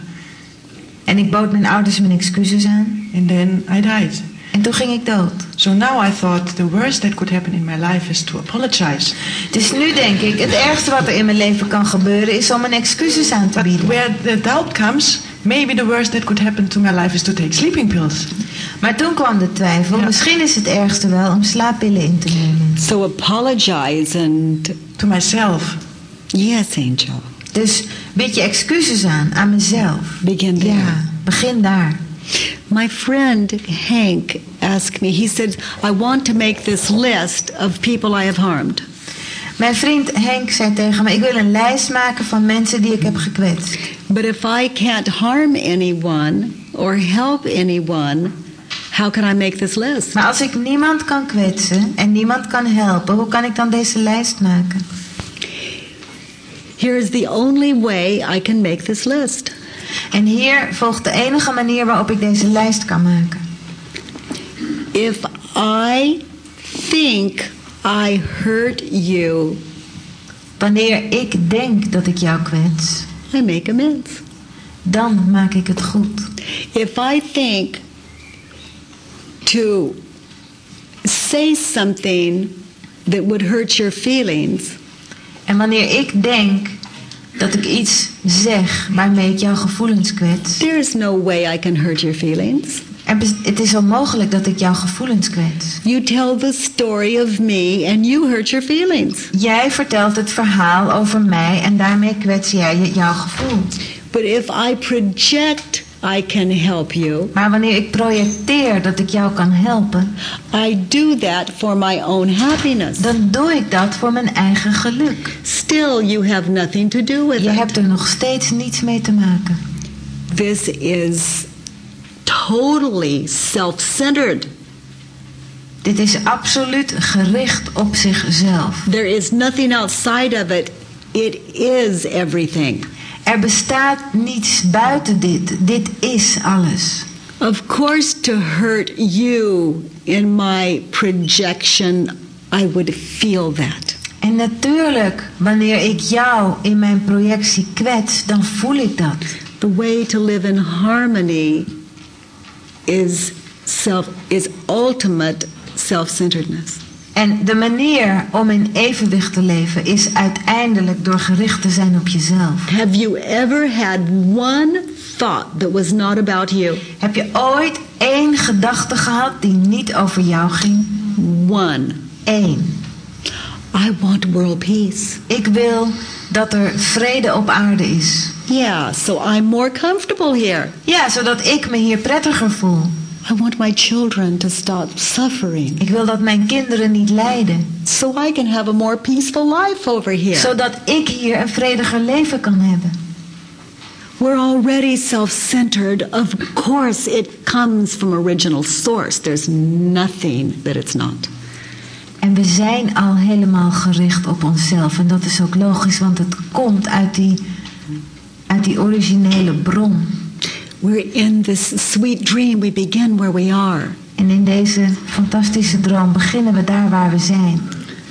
[SPEAKER 2] En ik bood mijn ouders mijn excuses aan.
[SPEAKER 7] and then I died.
[SPEAKER 2] En toen ging ik dood.
[SPEAKER 7] So now I thought the worst that could happen in my life is to apologize.
[SPEAKER 2] Dus nu denk ik, het ergste wat er in mijn leven kan gebeuren is om mijn excuses aan te
[SPEAKER 7] But
[SPEAKER 2] bieden.
[SPEAKER 7] where the doubt comes, maybe the worst that could happen to my life is to take sleeping pills.
[SPEAKER 2] Maar toen kwam de twijfel, misschien is het ergste wel om slaappillen in te nemen.
[SPEAKER 1] So apologize and
[SPEAKER 7] To myself.
[SPEAKER 1] yes, Angel.
[SPEAKER 2] Dus bied je excuses aan, aan mezelf.
[SPEAKER 1] Begin there.
[SPEAKER 2] Ja, begin daar.
[SPEAKER 1] My friend Hank asked me, he said, I want to make this list of people I have harmed.
[SPEAKER 2] Mijn vriend Henk zei tegen me, ik wil een lijst maken van mensen die ik heb gekwetst.
[SPEAKER 1] But if I can't harm anyone or help anyone, how can I make this list?
[SPEAKER 2] Maar als ik niemand kan kwetsen en niemand kan helpen, hoe kan ik dan deze lijst maken?
[SPEAKER 1] Here is the only way I can make this list.
[SPEAKER 2] En hier volgt de enige manier waarop ik deze lijst kan maken.
[SPEAKER 1] If I think I hurt you,
[SPEAKER 2] Wanneer ik denk dat ik jou kwets,
[SPEAKER 1] I make amends.
[SPEAKER 2] dan maak ik het goed.
[SPEAKER 1] If I think to say something that would hurt your feelings,
[SPEAKER 2] En wanneer ik denk dat ik iets zeg waarmee ik jouw gevoelens kwets,
[SPEAKER 1] there is no way I can hurt your feelings.
[SPEAKER 2] er bes- het is onmogelijk dat ik jouw gevoelens kwets.
[SPEAKER 1] You tell the story of me and you hurt your feelings.
[SPEAKER 2] Jij vertelt het verhaal over mij en daarmee kwets jij je- jouw gevoel.
[SPEAKER 1] But if I project I can help you,
[SPEAKER 2] Maar wanneer ik projecteer dat ik jou kan helpen,
[SPEAKER 1] I do that for my own happiness.
[SPEAKER 2] dan doe ik dat voor mijn eigen geluk.
[SPEAKER 1] Still, you have nothing to do with
[SPEAKER 2] Je
[SPEAKER 1] it.
[SPEAKER 2] hebt er nog steeds niets mee te maken.
[SPEAKER 1] This is totally self centered.
[SPEAKER 2] Dit is absoluut gericht op zichzelf.
[SPEAKER 1] There is nothing outside of it. It is everything.
[SPEAKER 2] Er bestaat niets buiten dit. Dit is alles.
[SPEAKER 1] Of course, to hurt you in my projection, I would feel that.
[SPEAKER 2] En natuurlijk, wanneer ik jou in mijn projectie kwets, dan voel ik dat.
[SPEAKER 1] The way to live in harmony is self is ultimate self-centeredness.
[SPEAKER 2] En de manier om in evenwicht te leven is uiteindelijk door gericht te zijn op jezelf.
[SPEAKER 1] Have you ever had one thought that was not about you?
[SPEAKER 2] Heb je ooit één gedachte gehad die niet over jou ging?
[SPEAKER 1] One.
[SPEAKER 2] Eén.
[SPEAKER 1] I want world peace.
[SPEAKER 2] Ik wil dat er vrede op aarde is.
[SPEAKER 1] Yeah, so I'm more comfortable here.
[SPEAKER 2] Ja, zodat ik me hier prettiger voel.
[SPEAKER 1] I want my children to stop suffering
[SPEAKER 2] Ik wil dat mijn kinderen niet lijden.
[SPEAKER 1] so I can have a more peaceful life over here.
[SPEAKER 2] Zodat ik hier een vrediger leven kan hebben.
[SPEAKER 1] We're already self-centered. Of course, it comes from original source. There's nothing that it's not.
[SPEAKER 2] En we zijn al helemaal gericht op onszelf. En dat is ook logisch, want het komt uit die, uit die originele bron.
[SPEAKER 1] We're in this sweet dream. We begin where we are,
[SPEAKER 2] En in deze fantastische droom beginnen we daar waar we zijn.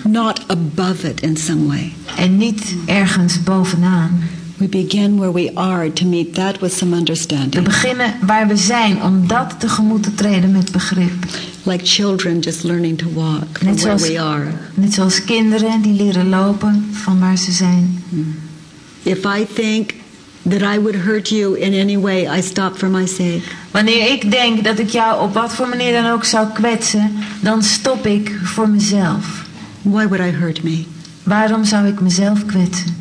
[SPEAKER 1] not above it in some way.
[SPEAKER 2] En niet ergens bovenaan.
[SPEAKER 1] We begin where we are to meet that with some
[SPEAKER 2] We
[SPEAKER 1] understanding.
[SPEAKER 2] beginnen waar we zijn om dat tegemoet te treden met begrip.
[SPEAKER 1] Like children just learning to walk from
[SPEAKER 2] Net
[SPEAKER 1] where
[SPEAKER 2] zoals,
[SPEAKER 1] we are.
[SPEAKER 2] net zoals kinderen die leren lopen van waar ze zijn.
[SPEAKER 1] If I think that I would hurt you in any way, I stop for my sake.
[SPEAKER 2] Wanneer ik denk dat ik jou op wat voor manier dan ook zou kwetsen, dan stop ik voor mezelf.
[SPEAKER 1] Why would I hurt me?
[SPEAKER 2] Waarom zou ik mezelf kwetsen?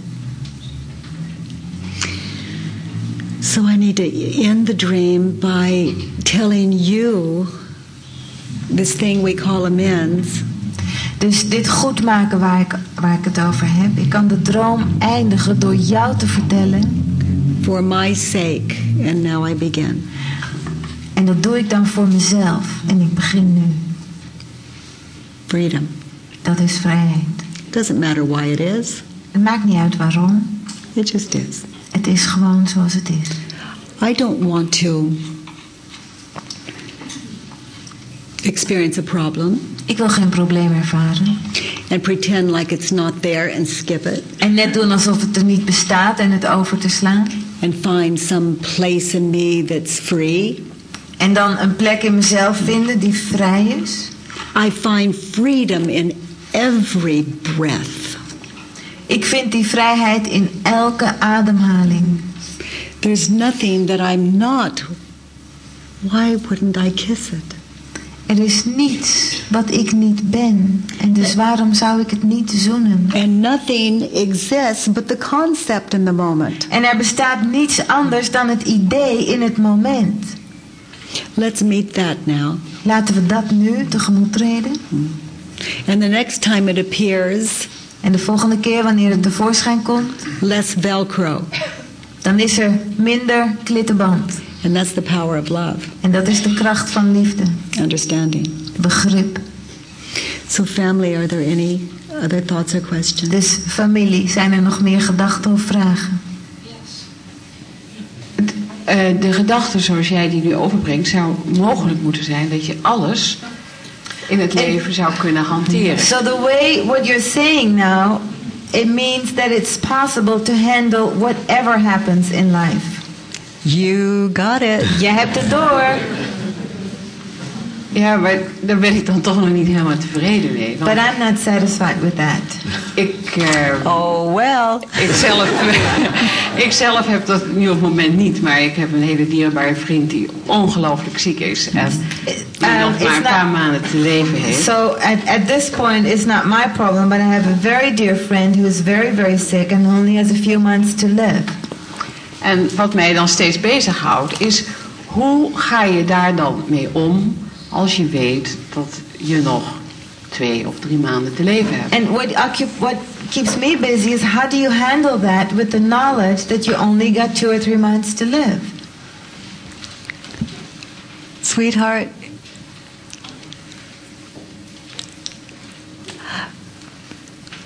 [SPEAKER 1] So I need to end the dream by telling you this thing we call amends.
[SPEAKER 2] Dus dit goed maken waar ik, waar ik het over heb. Ik kan de droom eindigen door jou te vertellen.
[SPEAKER 1] For my sake, and now I begin.
[SPEAKER 2] En dat doe ik dan voor mezelf. En ik begin nu.
[SPEAKER 1] Freedom.
[SPEAKER 2] Dat is vrijheid.
[SPEAKER 1] Doesn't matter why it is,
[SPEAKER 2] Het maakt niet uit waarom.
[SPEAKER 1] it just is.
[SPEAKER 2] Het is gewoon zoals het is.
[SPEAKER 1] I don't want to experience a problem
[SPEAKER 2] Ik wil geen probleem ervaren.
[SPEAKER 1] and pretend like it's not there and skip it
[SPEAKER 2] En net doen alsof het er niet bestaat en het over te slaan.
[SPEAKER 1] And find some place in me that's free.
[SPEAKER 2] En dan een plek in mezelf vinden die vrij is.
[SPEAKER 1] I find freedom in every breath.
[SPEAKER 2] Ik vind die vrijheid in elke ademhaling.
[SPEAKER 1] There's nothing that I'm not. Why wouldn't I kiss it?
[SPEAKER 2] Er is niets wat ik niet ben. En dus waarom zou ik het niet zoenen?
[SPEAKER 1] And nothing exists but the concept in the moment.
[SPEAKER 2] En er bestaat niets anders dan het idee in het moment.
[SPEAKER 1] Let's meet that now.
[SPEAKER 2] Laten we dat nu tegemoet treden.
[SPEAKER 1] And the next time it appears,
[SPEAKER 2] En de volgende keer wanneer het tevoorschijn komt,
[SPEAKER 1] less Velcro.
[SPEAKER 2] dan is er minder klittenband.
[SPEAKER 1] And that's the power of love,
[SPEAKER 2] En dat is de kracht van liefde,
[SPEAKER 1] understanding.
[SPEAKER 2] begrip.
[SPEAKER 1] So, family, are there any other thoughts or questions?
[SPEAKER 2] Dus familie, zijn er nog meer gedachten of vragen?
[SPEAKER 6] Eh, de gedachte zoals jij die nu overbrengt zou mogelijk moeten zijn dat je alles in het leven zou kunnen hanteren.
[SPEAKER 2] So the way what you're saying now, it means that it's possible to handle whatever happens in life.
[SPEAKER 1] You got it.
[SPEAKER 2] Je hebt het door.
[SPEAKER 6] Ja, maar daar ben ik dan toch nog niet helemaal tevreden mee.
[SPEAKER 2] But I'm not satisfied with that.
[SPEAKER 6] ik, eh,
[SPEAKER 1] Oh, well.
[SPEAKER 6] ik, zelf, ik zelf heb dat nu op het moment niet, maar ik heb een hele dierbare vriend die ongelooflijk ziek is en
[SPEAKER 2] Um,
[SPEAKER 6] nog maar een paar
[SPEAKER 2] not-
[SPEAKER 6] maanden te leven heeft.
[SPEAKER 2] So at, at this point, it's not my problem, but I have a very dear friend who is very, very sick and only has a few months to live.
[SPEAKER 6] En wat mij dan steeds bezighoudt is hoe ga je daar dan mee om als je weet dat je nog twee of drie maanden te leven hebt.
[SPEAKER 2] And what, occup- what keeps me busy is how do you handle that with the knowledge that you only got two or three months to live?
[SPEAKER 1] Sweetheart,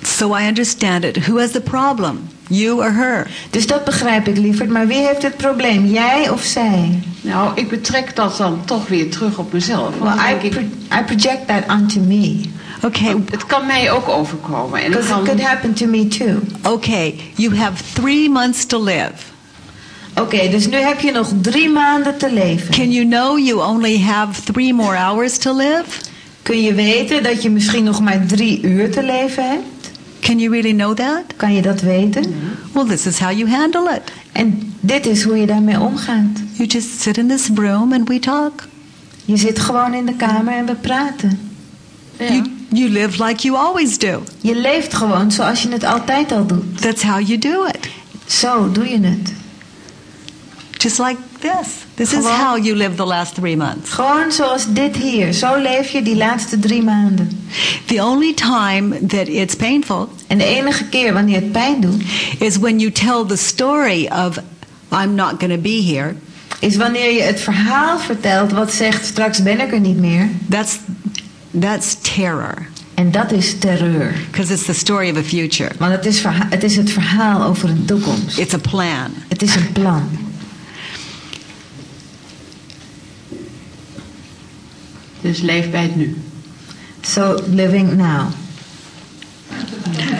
[SPEAKER 1] so I understand it. Who has the problem? You or her?
[SPEAKER 2] Dus dat begrijp ik lieverd, maar wie heeft het probleem? Jij of zij?
[SPEAKER 6] Nou, ik betrek dat dan toch weer terug op mezelf.
[SPEAKER 2] Well, I, pro- I project that onto me.
[SPEAKER 1] Okay,
[SPEAKER 6] het kan mij ook overkomen. En
[SPEAKER 2] Because it could happen to me too.
[SPEAKER 1] okay. You have three months to live.
[SPEAKER 2] Oké, dus nu heb je nog drie maanden te leven.
[SPEAKER 1] Can you know you only have three more hours to live?
[SPEAKER 2] Kun je weten dat je misschien nog maar drie uur te leven hebt?
[SPEAKER 1] Can you really know that?
[SPEAKER 2] Kan je dat weten?
[SPEAKER 1] Well, this is how you handle it.
[SPEAKER 2] En dit is hoe je daarmee omgaat.
[SPEAKER 1] You just sit in this room and we talk.
[SPEAKER 2] Je zit gewoon in de kamer en we praten.
[SPEAKER 1] You, you live like you always do.
[SPEAKER 2] Je leeft gewoon zoals je het altijd al doet.
[SPEAKER 1] That's how you do it.
[SPEAKER 2] Zo doe je het.
[SPEAKER 1] Just like this. This is
[SPEAKER 2] Gewoon-
[SPEAKER 1] how you live the last three months.
[SPEAKER 2] Gewoon zoals dit hier. Zo leef je die laatste drie maanden.
[SPEAKER 1] The only time that it's painful
[SPEAKER 2] En de enige keer wanneer het pijn doet,
[SPEAKER 1] is when you tell the story of, I'm not going to be here.
[SPEAKER 2] is wanneer je het verhaal vertelt wat zegt straks ben ik er niet meer.
[SPEAKER 1] That's, that's terror.
[SPEAKER 2] En dat is terreur.
[SPEAKER 1] Because it's the story of a future.
[SPEAKER 2] Want het is, het is het verhaal over een toekomst.
[SPEAKER 1] It's a plan.
[SPEAKER 2] Het is een plan.
[SPEAKER 6] Dus leef bij het nu.
[SPEAKER 2] So living now.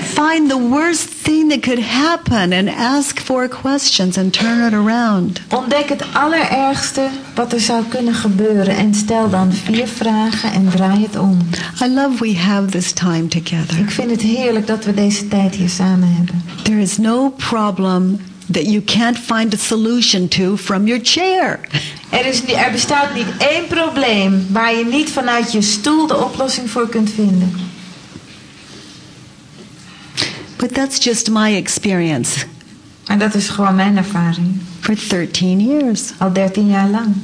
[SPEAKER 1] Find the worst thing that could happen and ask four questions and turn it around.
[SPEAKER 2] Ontdek het allerergste wat er zou kunnen gebeuren en stel dan vier vragen en draai het om.
[SPEAKER 1] I love we have this time together.
[SPEAKER 2] Ik vind het heerlijk dat we deze tijd hier samen hebben.
[SPEAKER 1] There is no problem that you can't find a solution to from your chair.
[SPEAKER 2] Er, is, er bestaat niet één probleem waar je niet vanuit je stoel de oplossing voor kunt vinden.
[SPEAKER 1] But that's just my experience
[SPEAKER 2] En dat is gewoon mijn ervaring.
[SPEAKER 1] for 13 years.
[SPEAKER 2] Al 13 jaar lang.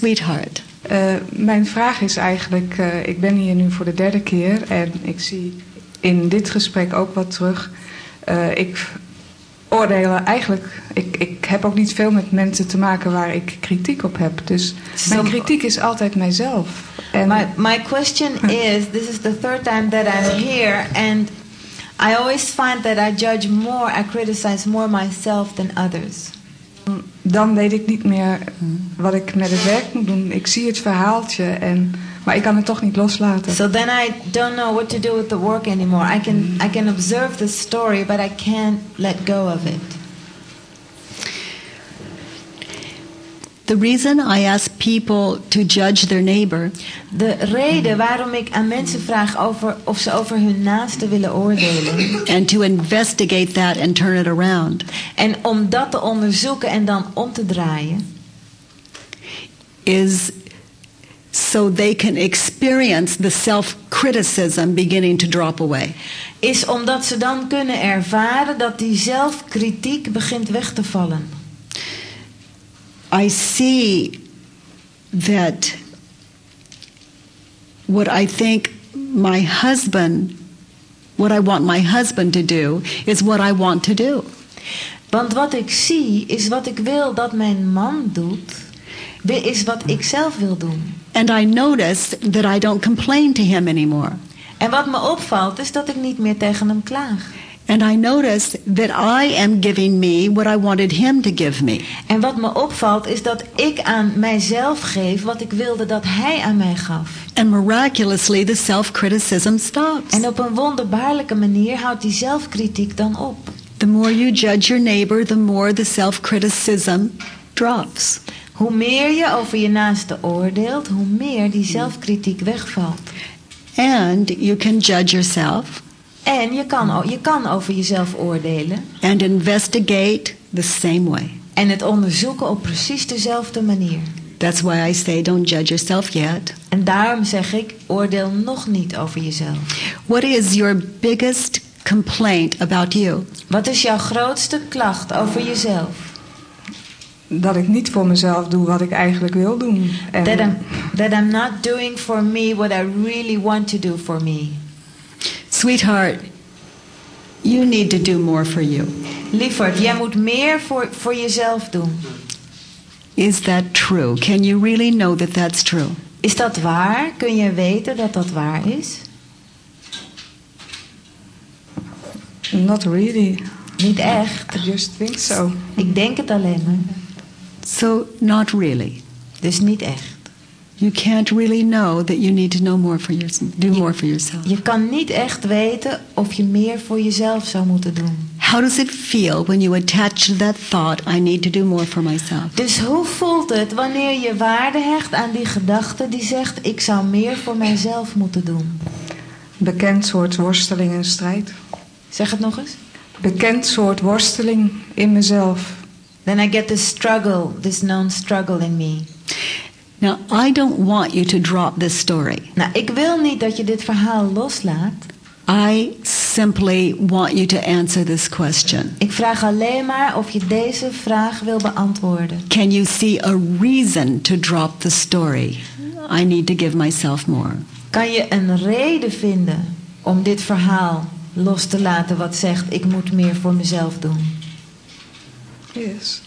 [SPEAKER 1] Sweetheart,
[SPEAKER 8] Eh, mijn vraag is eigenlijk, eh, ik ben hier nu voor de derde keer en ik zie in dit gesprek ook wat terug. Eh, ik oordeel eigenlijk. Ik, ik heb ook niet veel met mensen te maken waar ik kritiek op heb. Dus mijn kritiek is altijd mijzelf. En
[SPEAKER 2] My, my question is this is the third time that I'm here, and I always find that I judge more, I criticize more myself than others.
[SPEAKER 8] Dan weet ik niet meer wat ik met het werk moet doen. Ik zie het verhaaltje, en, maar ik kan het toch niet loslaten.
[SPEAKER 2] So then I don't know what to do with the work anymore. I can, I can observe the story, but I can't let go of it.
[SPEAKER 1] The reason I ask people to judge their neighbor
[SPEAKER 2] De reden waarom ik aan mensen vraag over of ze over hun naaste willen oordelen.
[SPEAKER 1] and to investigate that and turn it around
[SPEAKER 2] En om dat te onderzoeken en dan om te draaien.
[SPEAKER 1] is so they can experience the self criticism beginning to drop away.
[SPEAKER 2] Is omdat ze dan kunnen ervaren dat die zelfkritiek begint weg te vallen.
[SPEAKER 1] I see that what I think my husband, what I want my husband to do, is what I want to do.
[SPEAKER 2] Want wat ik zie is wat ik wil dat mijn man doet, is wat ik zelf wil doen.
[SPEAKER 1] And I notice that I don't complain to him anymore.
[SPEAKER 2] En wat me opvalt is dat ik niet meer tegen hem klaag.
[SPEAKER 1] And I notice that I am giving me what I wanted him to give me.
[SPEAKER 2] En wat me opvalt is dat ik aan mijzelf geef wat ik wilde dat hij aan mij gaf.
[SPEAKER 1] And miraculously, the self criticism stops.
[SPEAKER 2] En op een wonderbaarlijke manier houdt die zelfkritiek dan op.
[SPEAKER 1] The more you judge your neighbor, the more the self criticism drops.
[SPEAKER 2] Hoe meer je over je naaste oordeelt, hoe meer die zelfkritiek wegvalt.
[SPEAKER 1] And you can judge yourself
[SPEAKER 2] En je kan, je kan over jezelf oordelen
[SPEAKER 1] and investigate the same way.
[SPEAKER 2] en het onderzoeken op precies dezelfde manier.
[SPEAKER 1] That's why I say don't judge yourself yet.
[SPEAKER 2] En daarom zeg ik, oordeel nog niet over jezelf.
[SPEAKER 1] What is your biggest complaint about you?
[SPEAKER 2] Wat is jouw grootste klacht over jezelf?
[SPEAKER 8] Dat ik niet voor mezelf doe wat ik eigenlijk wil doen. En
[SPEAKER 2] That I'm, that I'm not doing for me what I really want to do for me.
[SPEAKER 1] Sweetheart, you need to do more for you.
[SPEAKER 2] Lieverd, jij moet meer voor, voor jezelf doen.
[SPEAKER 1] Is that true? Can you really know that that's true?
[SPEAKER 2] Is dat waar? Kun je weten dat dat waar is?
[SPEAKER 8] Not really.
[SPEAKER 2] Niet echt.
[SPEAKER 8] I just think so.
[SPEAKER 2] Ik denk het alleen maar.
[SPEAKER 1] So, not really.
[SPEAKER 2] Dus niet echt.
[SPEAKER 1] You can't really know that you need to know more for your, do more for yourself.
[SPEAKER 2] Je kan niet echt weten of je meer voor jezelf zou moeten doen.
[SPEAKER 1] How does it feel when you attach to that thought, I need to do more for myself?
[SPEAKER 2] Dus hoe voelt het wanneer je waarde hecht aan die gedachte die zegt: ik zou meer voor mijzelf moeten doen?
[SPEAKER 8] Bekend soort worsteling en strijd.
[SPEAKER 2] Zeg het nog eens.
[SPEAKER 8] Bekend soort worsteling in mezelf.
[SPEAKER 2] Then I get this struggle, this known struggle in me.
[SPEAKER 1] Now, I don't want you to drop this story.
[SPEAKER 2] Nou, ik wil niet dat je dit verhaal loslaat.
[SPEAKER 1] I simply want you to answer this question.
[SPEAKER 2] Ik vraag alleen maar of je deze vraag wil beantwoorden.
[SPEAKER 1] Can you see a reason to drop the story? I need to give myself more.
[SPEAKER 2] Kan je een reden vinden om dit verhaal los te laten wat zegt: ik moet meer voor mezelf doen?
[SPEAKER 8] Yes.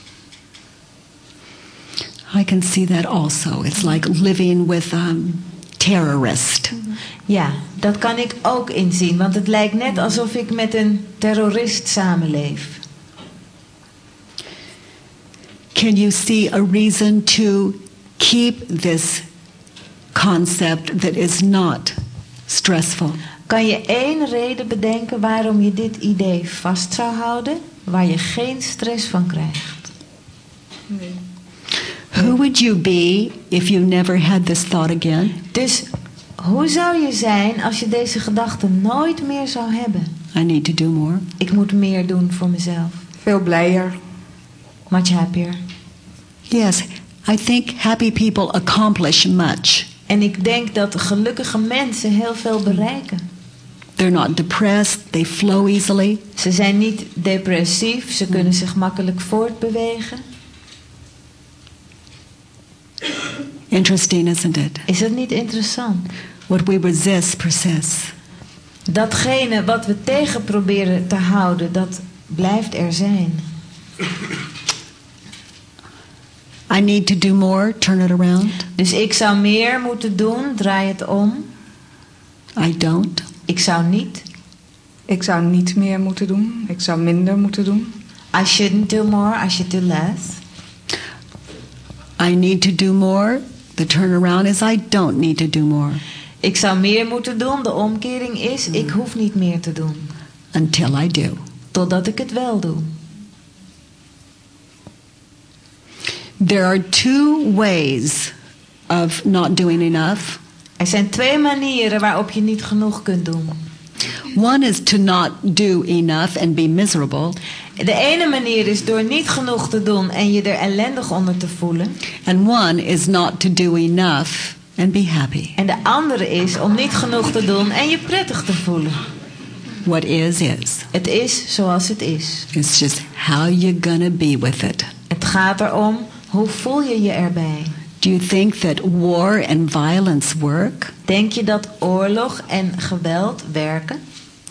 [SPEAKER 1] I can see that also. It's like living with a terrorist.
[SPEAKER 2] Ja, dat kan ik ook inzien, want het lijkt net alsof ik met een terrorist samenleef.
[SPEAKER 1] Can you see a reason to keep this concept that is not stressful?
[SPEAKER 2] Kan je één reden bedenken waarom je dit idee vast zou houden, waar je geen stress van krijgt?
[SPEAKER 1] Who would you be if you never had this thought again?
[SPEAKER 2] Dus hoe zou je zijn als je deze gedachte nooit meer zou hebben?
[SPEAKER 1] I need to do more.
[SPEAKER 2] Ik moet meer doen voor mezelf.
[SPEAKER 8] Veel blijer.
[SPEAKER 2] Much happier.
[SPEAKER 1] Yes, I think happy people accomplish much.
[SPEAKER 2] En ik denk dat gelukkige mensen heel veel bereiken.
[SPEAKER 1] They're not depressed, they flow easily.
[SPEAKER 2] Ze zijn niet depressief, ze kunnen zich makkelijk voortbewegen.
[SPEAKER 1] Interesting, isn't it?
[SPEAKER 2] Is dat niet interessant?
[SPEAKER 1] What we resist persists.
[SPEAKER 2] Datgene wat we tegen proberen te houden, dat blijft er zijn.
[SPEAKER 1] I need to do more, turn it around.
[SPEAKER 2] Dus ik zou meer moeten doen, draai het om.
[SPEAKER 1] I don't.
[SPEAKER 2] Ik zou niet.
[SPEAKER 8] Ik zou niet meer moeten doen. Ik zou minder moeten doen.
[SPEAKER 2] I shouldn't do more, I should do less.
[SPEAKER 1] I need to do more. The turnaround is I don't need to do more
[SPEAKER 2] Ik zou meer moeten doen. De omkering is, ik hoef niet meer te doen.
[SPEAKER 1] until I do.
[SPEAKER 2] Totdat ik het wel doe.
[SPEAKER 1] There are two ways of not doing enough.
[SPEAKER 2] Er zijn twee manieren waarop je niet genoeg kunt doen.
[SPEAKER 1] One is to not do enough and be miserable,
[SPEAKER 2] De ene manier is door niet genoeg te doen en je er ellendig onder te voelen.
[SPEAKER 1] and one is not to do enough and be happy.
[SPEAKER 2] En de andere is om niet genoeg te doen en je prettig te voelen.
[SPEAKER 1] What is, is.
[SPEAKER 2] Het is zoals het is.
[SPEAKER 1] It's just how you're gonna be with it.
[SPEAKER 2] Het gaat erom hoe voel je je erbij.
[SPEAKER 1] Do you think that war and violence work?
[SPEAKER 2] Denk je dat oorlog en geweld werken?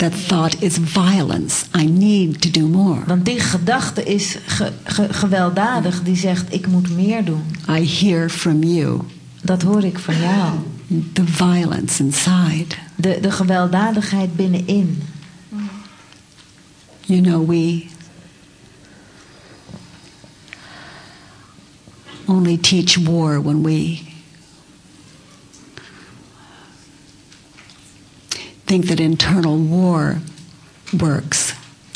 [SPEAKER 1] That thought is violence. I need to do more.
[SPEAKER 2] Want die gedachte is ge- ge- gewelddadig. Die zegt ik moet meer doen.
[SPEAKER 1] I hear from you
[SPEAKER 2] Dat hoor ik van jou.
[SPEAKER 1] the violence inside.
[SPEAKER 2] De, de gewelddadigheid binnenin.
[SPEAKER 1] You know, we only teach war when we think that internal war works.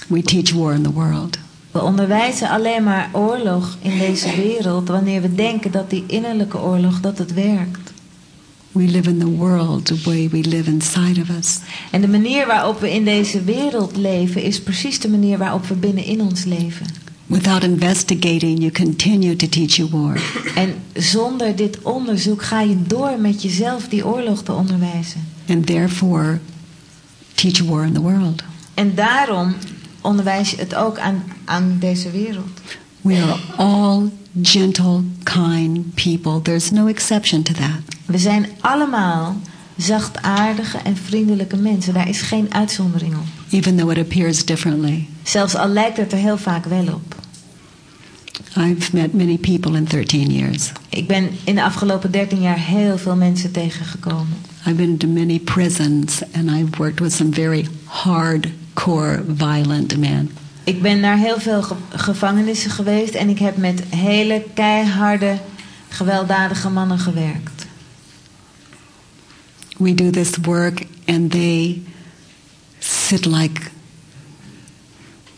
[SPEAKER 1] We teach war in the world.
[SPEAKER 2] We onderwijzen alleen maar oorlog in deze wereld wanneer we denken dat die innerlijke oorlog dat het werkt.
[SPEAKER 1] We live in the world the way we live inside of us.
[SPEAKER 2] En de manier waarop we in deze wereld leven is precies de manier waarop we binnenin ons leven.
[SPEAKER 1] Without investigating, you continue to teach your war.
[SPEAKER 2] En zonder dit onderzoek ga je door met jezelf die oorlog te onderwijzen.
[SPEAKER 1] And therefore, teach war in the world.
[SPEAKER 2] En daarom onderwijs je het ook aan, aan deze wereld.
[SPEAKER 1] We are all gentle, kind people. There's no exception to that.
[SPEAKER 2] We zijn allemaal zachtaardige en vriendelijke mensen. Daar is geen uitzondering op.
[SPEAKER 1] even though it appears differently.
[SPEAKER 2] Zelfs al lijkt het er heel vaak wel op.
[SPEAKER 1] I've met many people in 13 years.
[SPEAKER 2] Ik ben in de afgelopen 13 jaar heel veel mensen tegengekomen.
[SPEAKER 1] I've been to many prisons and I've worked with some very hardcore, violent men.
[SPEAKER 2] Ik ben naar heel veel ge- gevangenissen geweest en ik heb met hele keiharde, gewelddadige mannen gewerkt.
[SPEAKER 1] We do this work and they sit like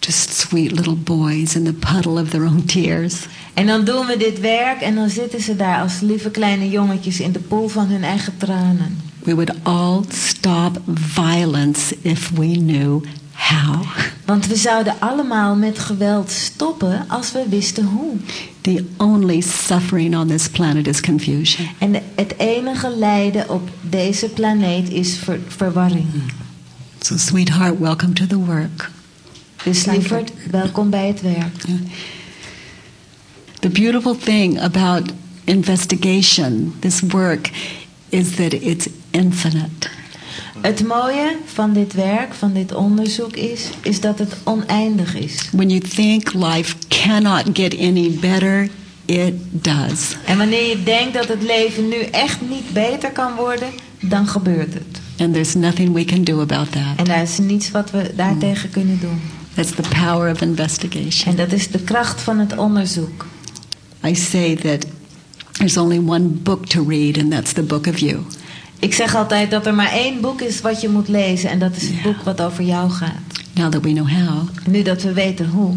[SPEAKER 1] just sweet little boys in the puddle of their own tears.
[SPEAKER 2] En dan doen we dit werk en dan zitten ze daar als lieve kleine jongetjes in de poel van hun eigen tranen.
[SPEAKER 1] We would all stop violence if we knew how.
[SPEAKER 2] Want we zouden allemaal met geweld stoppen als we wisten hoe.
[SPEAKER 1] The only suffering on this planet is confusion.
[SPEAKER 2] En het enige lijden op deze planeet is ver- verwarring.
[SPEAKER 1] So, sweetheart, welcome to the work.
[SPEAKER 2] Dus lieverd, welkom bij het werk.
[SPEAKER 1] The beautiful thing about investigation, this work, is that it's infinite.
[SPEAKER 2] Het mooie van dit werk, van dit onderzoek is, is dat het oneindig is.
[SPEAKER 1] When you think life cannot get any better, it does.
[SPEAKER 2] En wanneer je denkt dat het leven nu echt niet beter kan worden, dan gebeurt het.
[SPEAKER 1] And there's nothing we can do about
[SPEAKER 2] En
[SPEAKER 1] that.
[SPEAKER 2] daar is niets wat we daartegen kunnen doen.
[SPEAKER 1] That's the power of investigation.
[SPEAKER 2] En dat is de kracht van het onderzoek.
[SPEAKER 1] I say that there's only one book to read, and that's the book of you.
[SPEAKER 2] Ik zeg altijd dat er maar één boek is wat je moet lezen en dat is het boek wat over jou gaat.
[SPEAKER 1] Now that we know how,
[SPEAKER 2] Nu dat we weten hoe.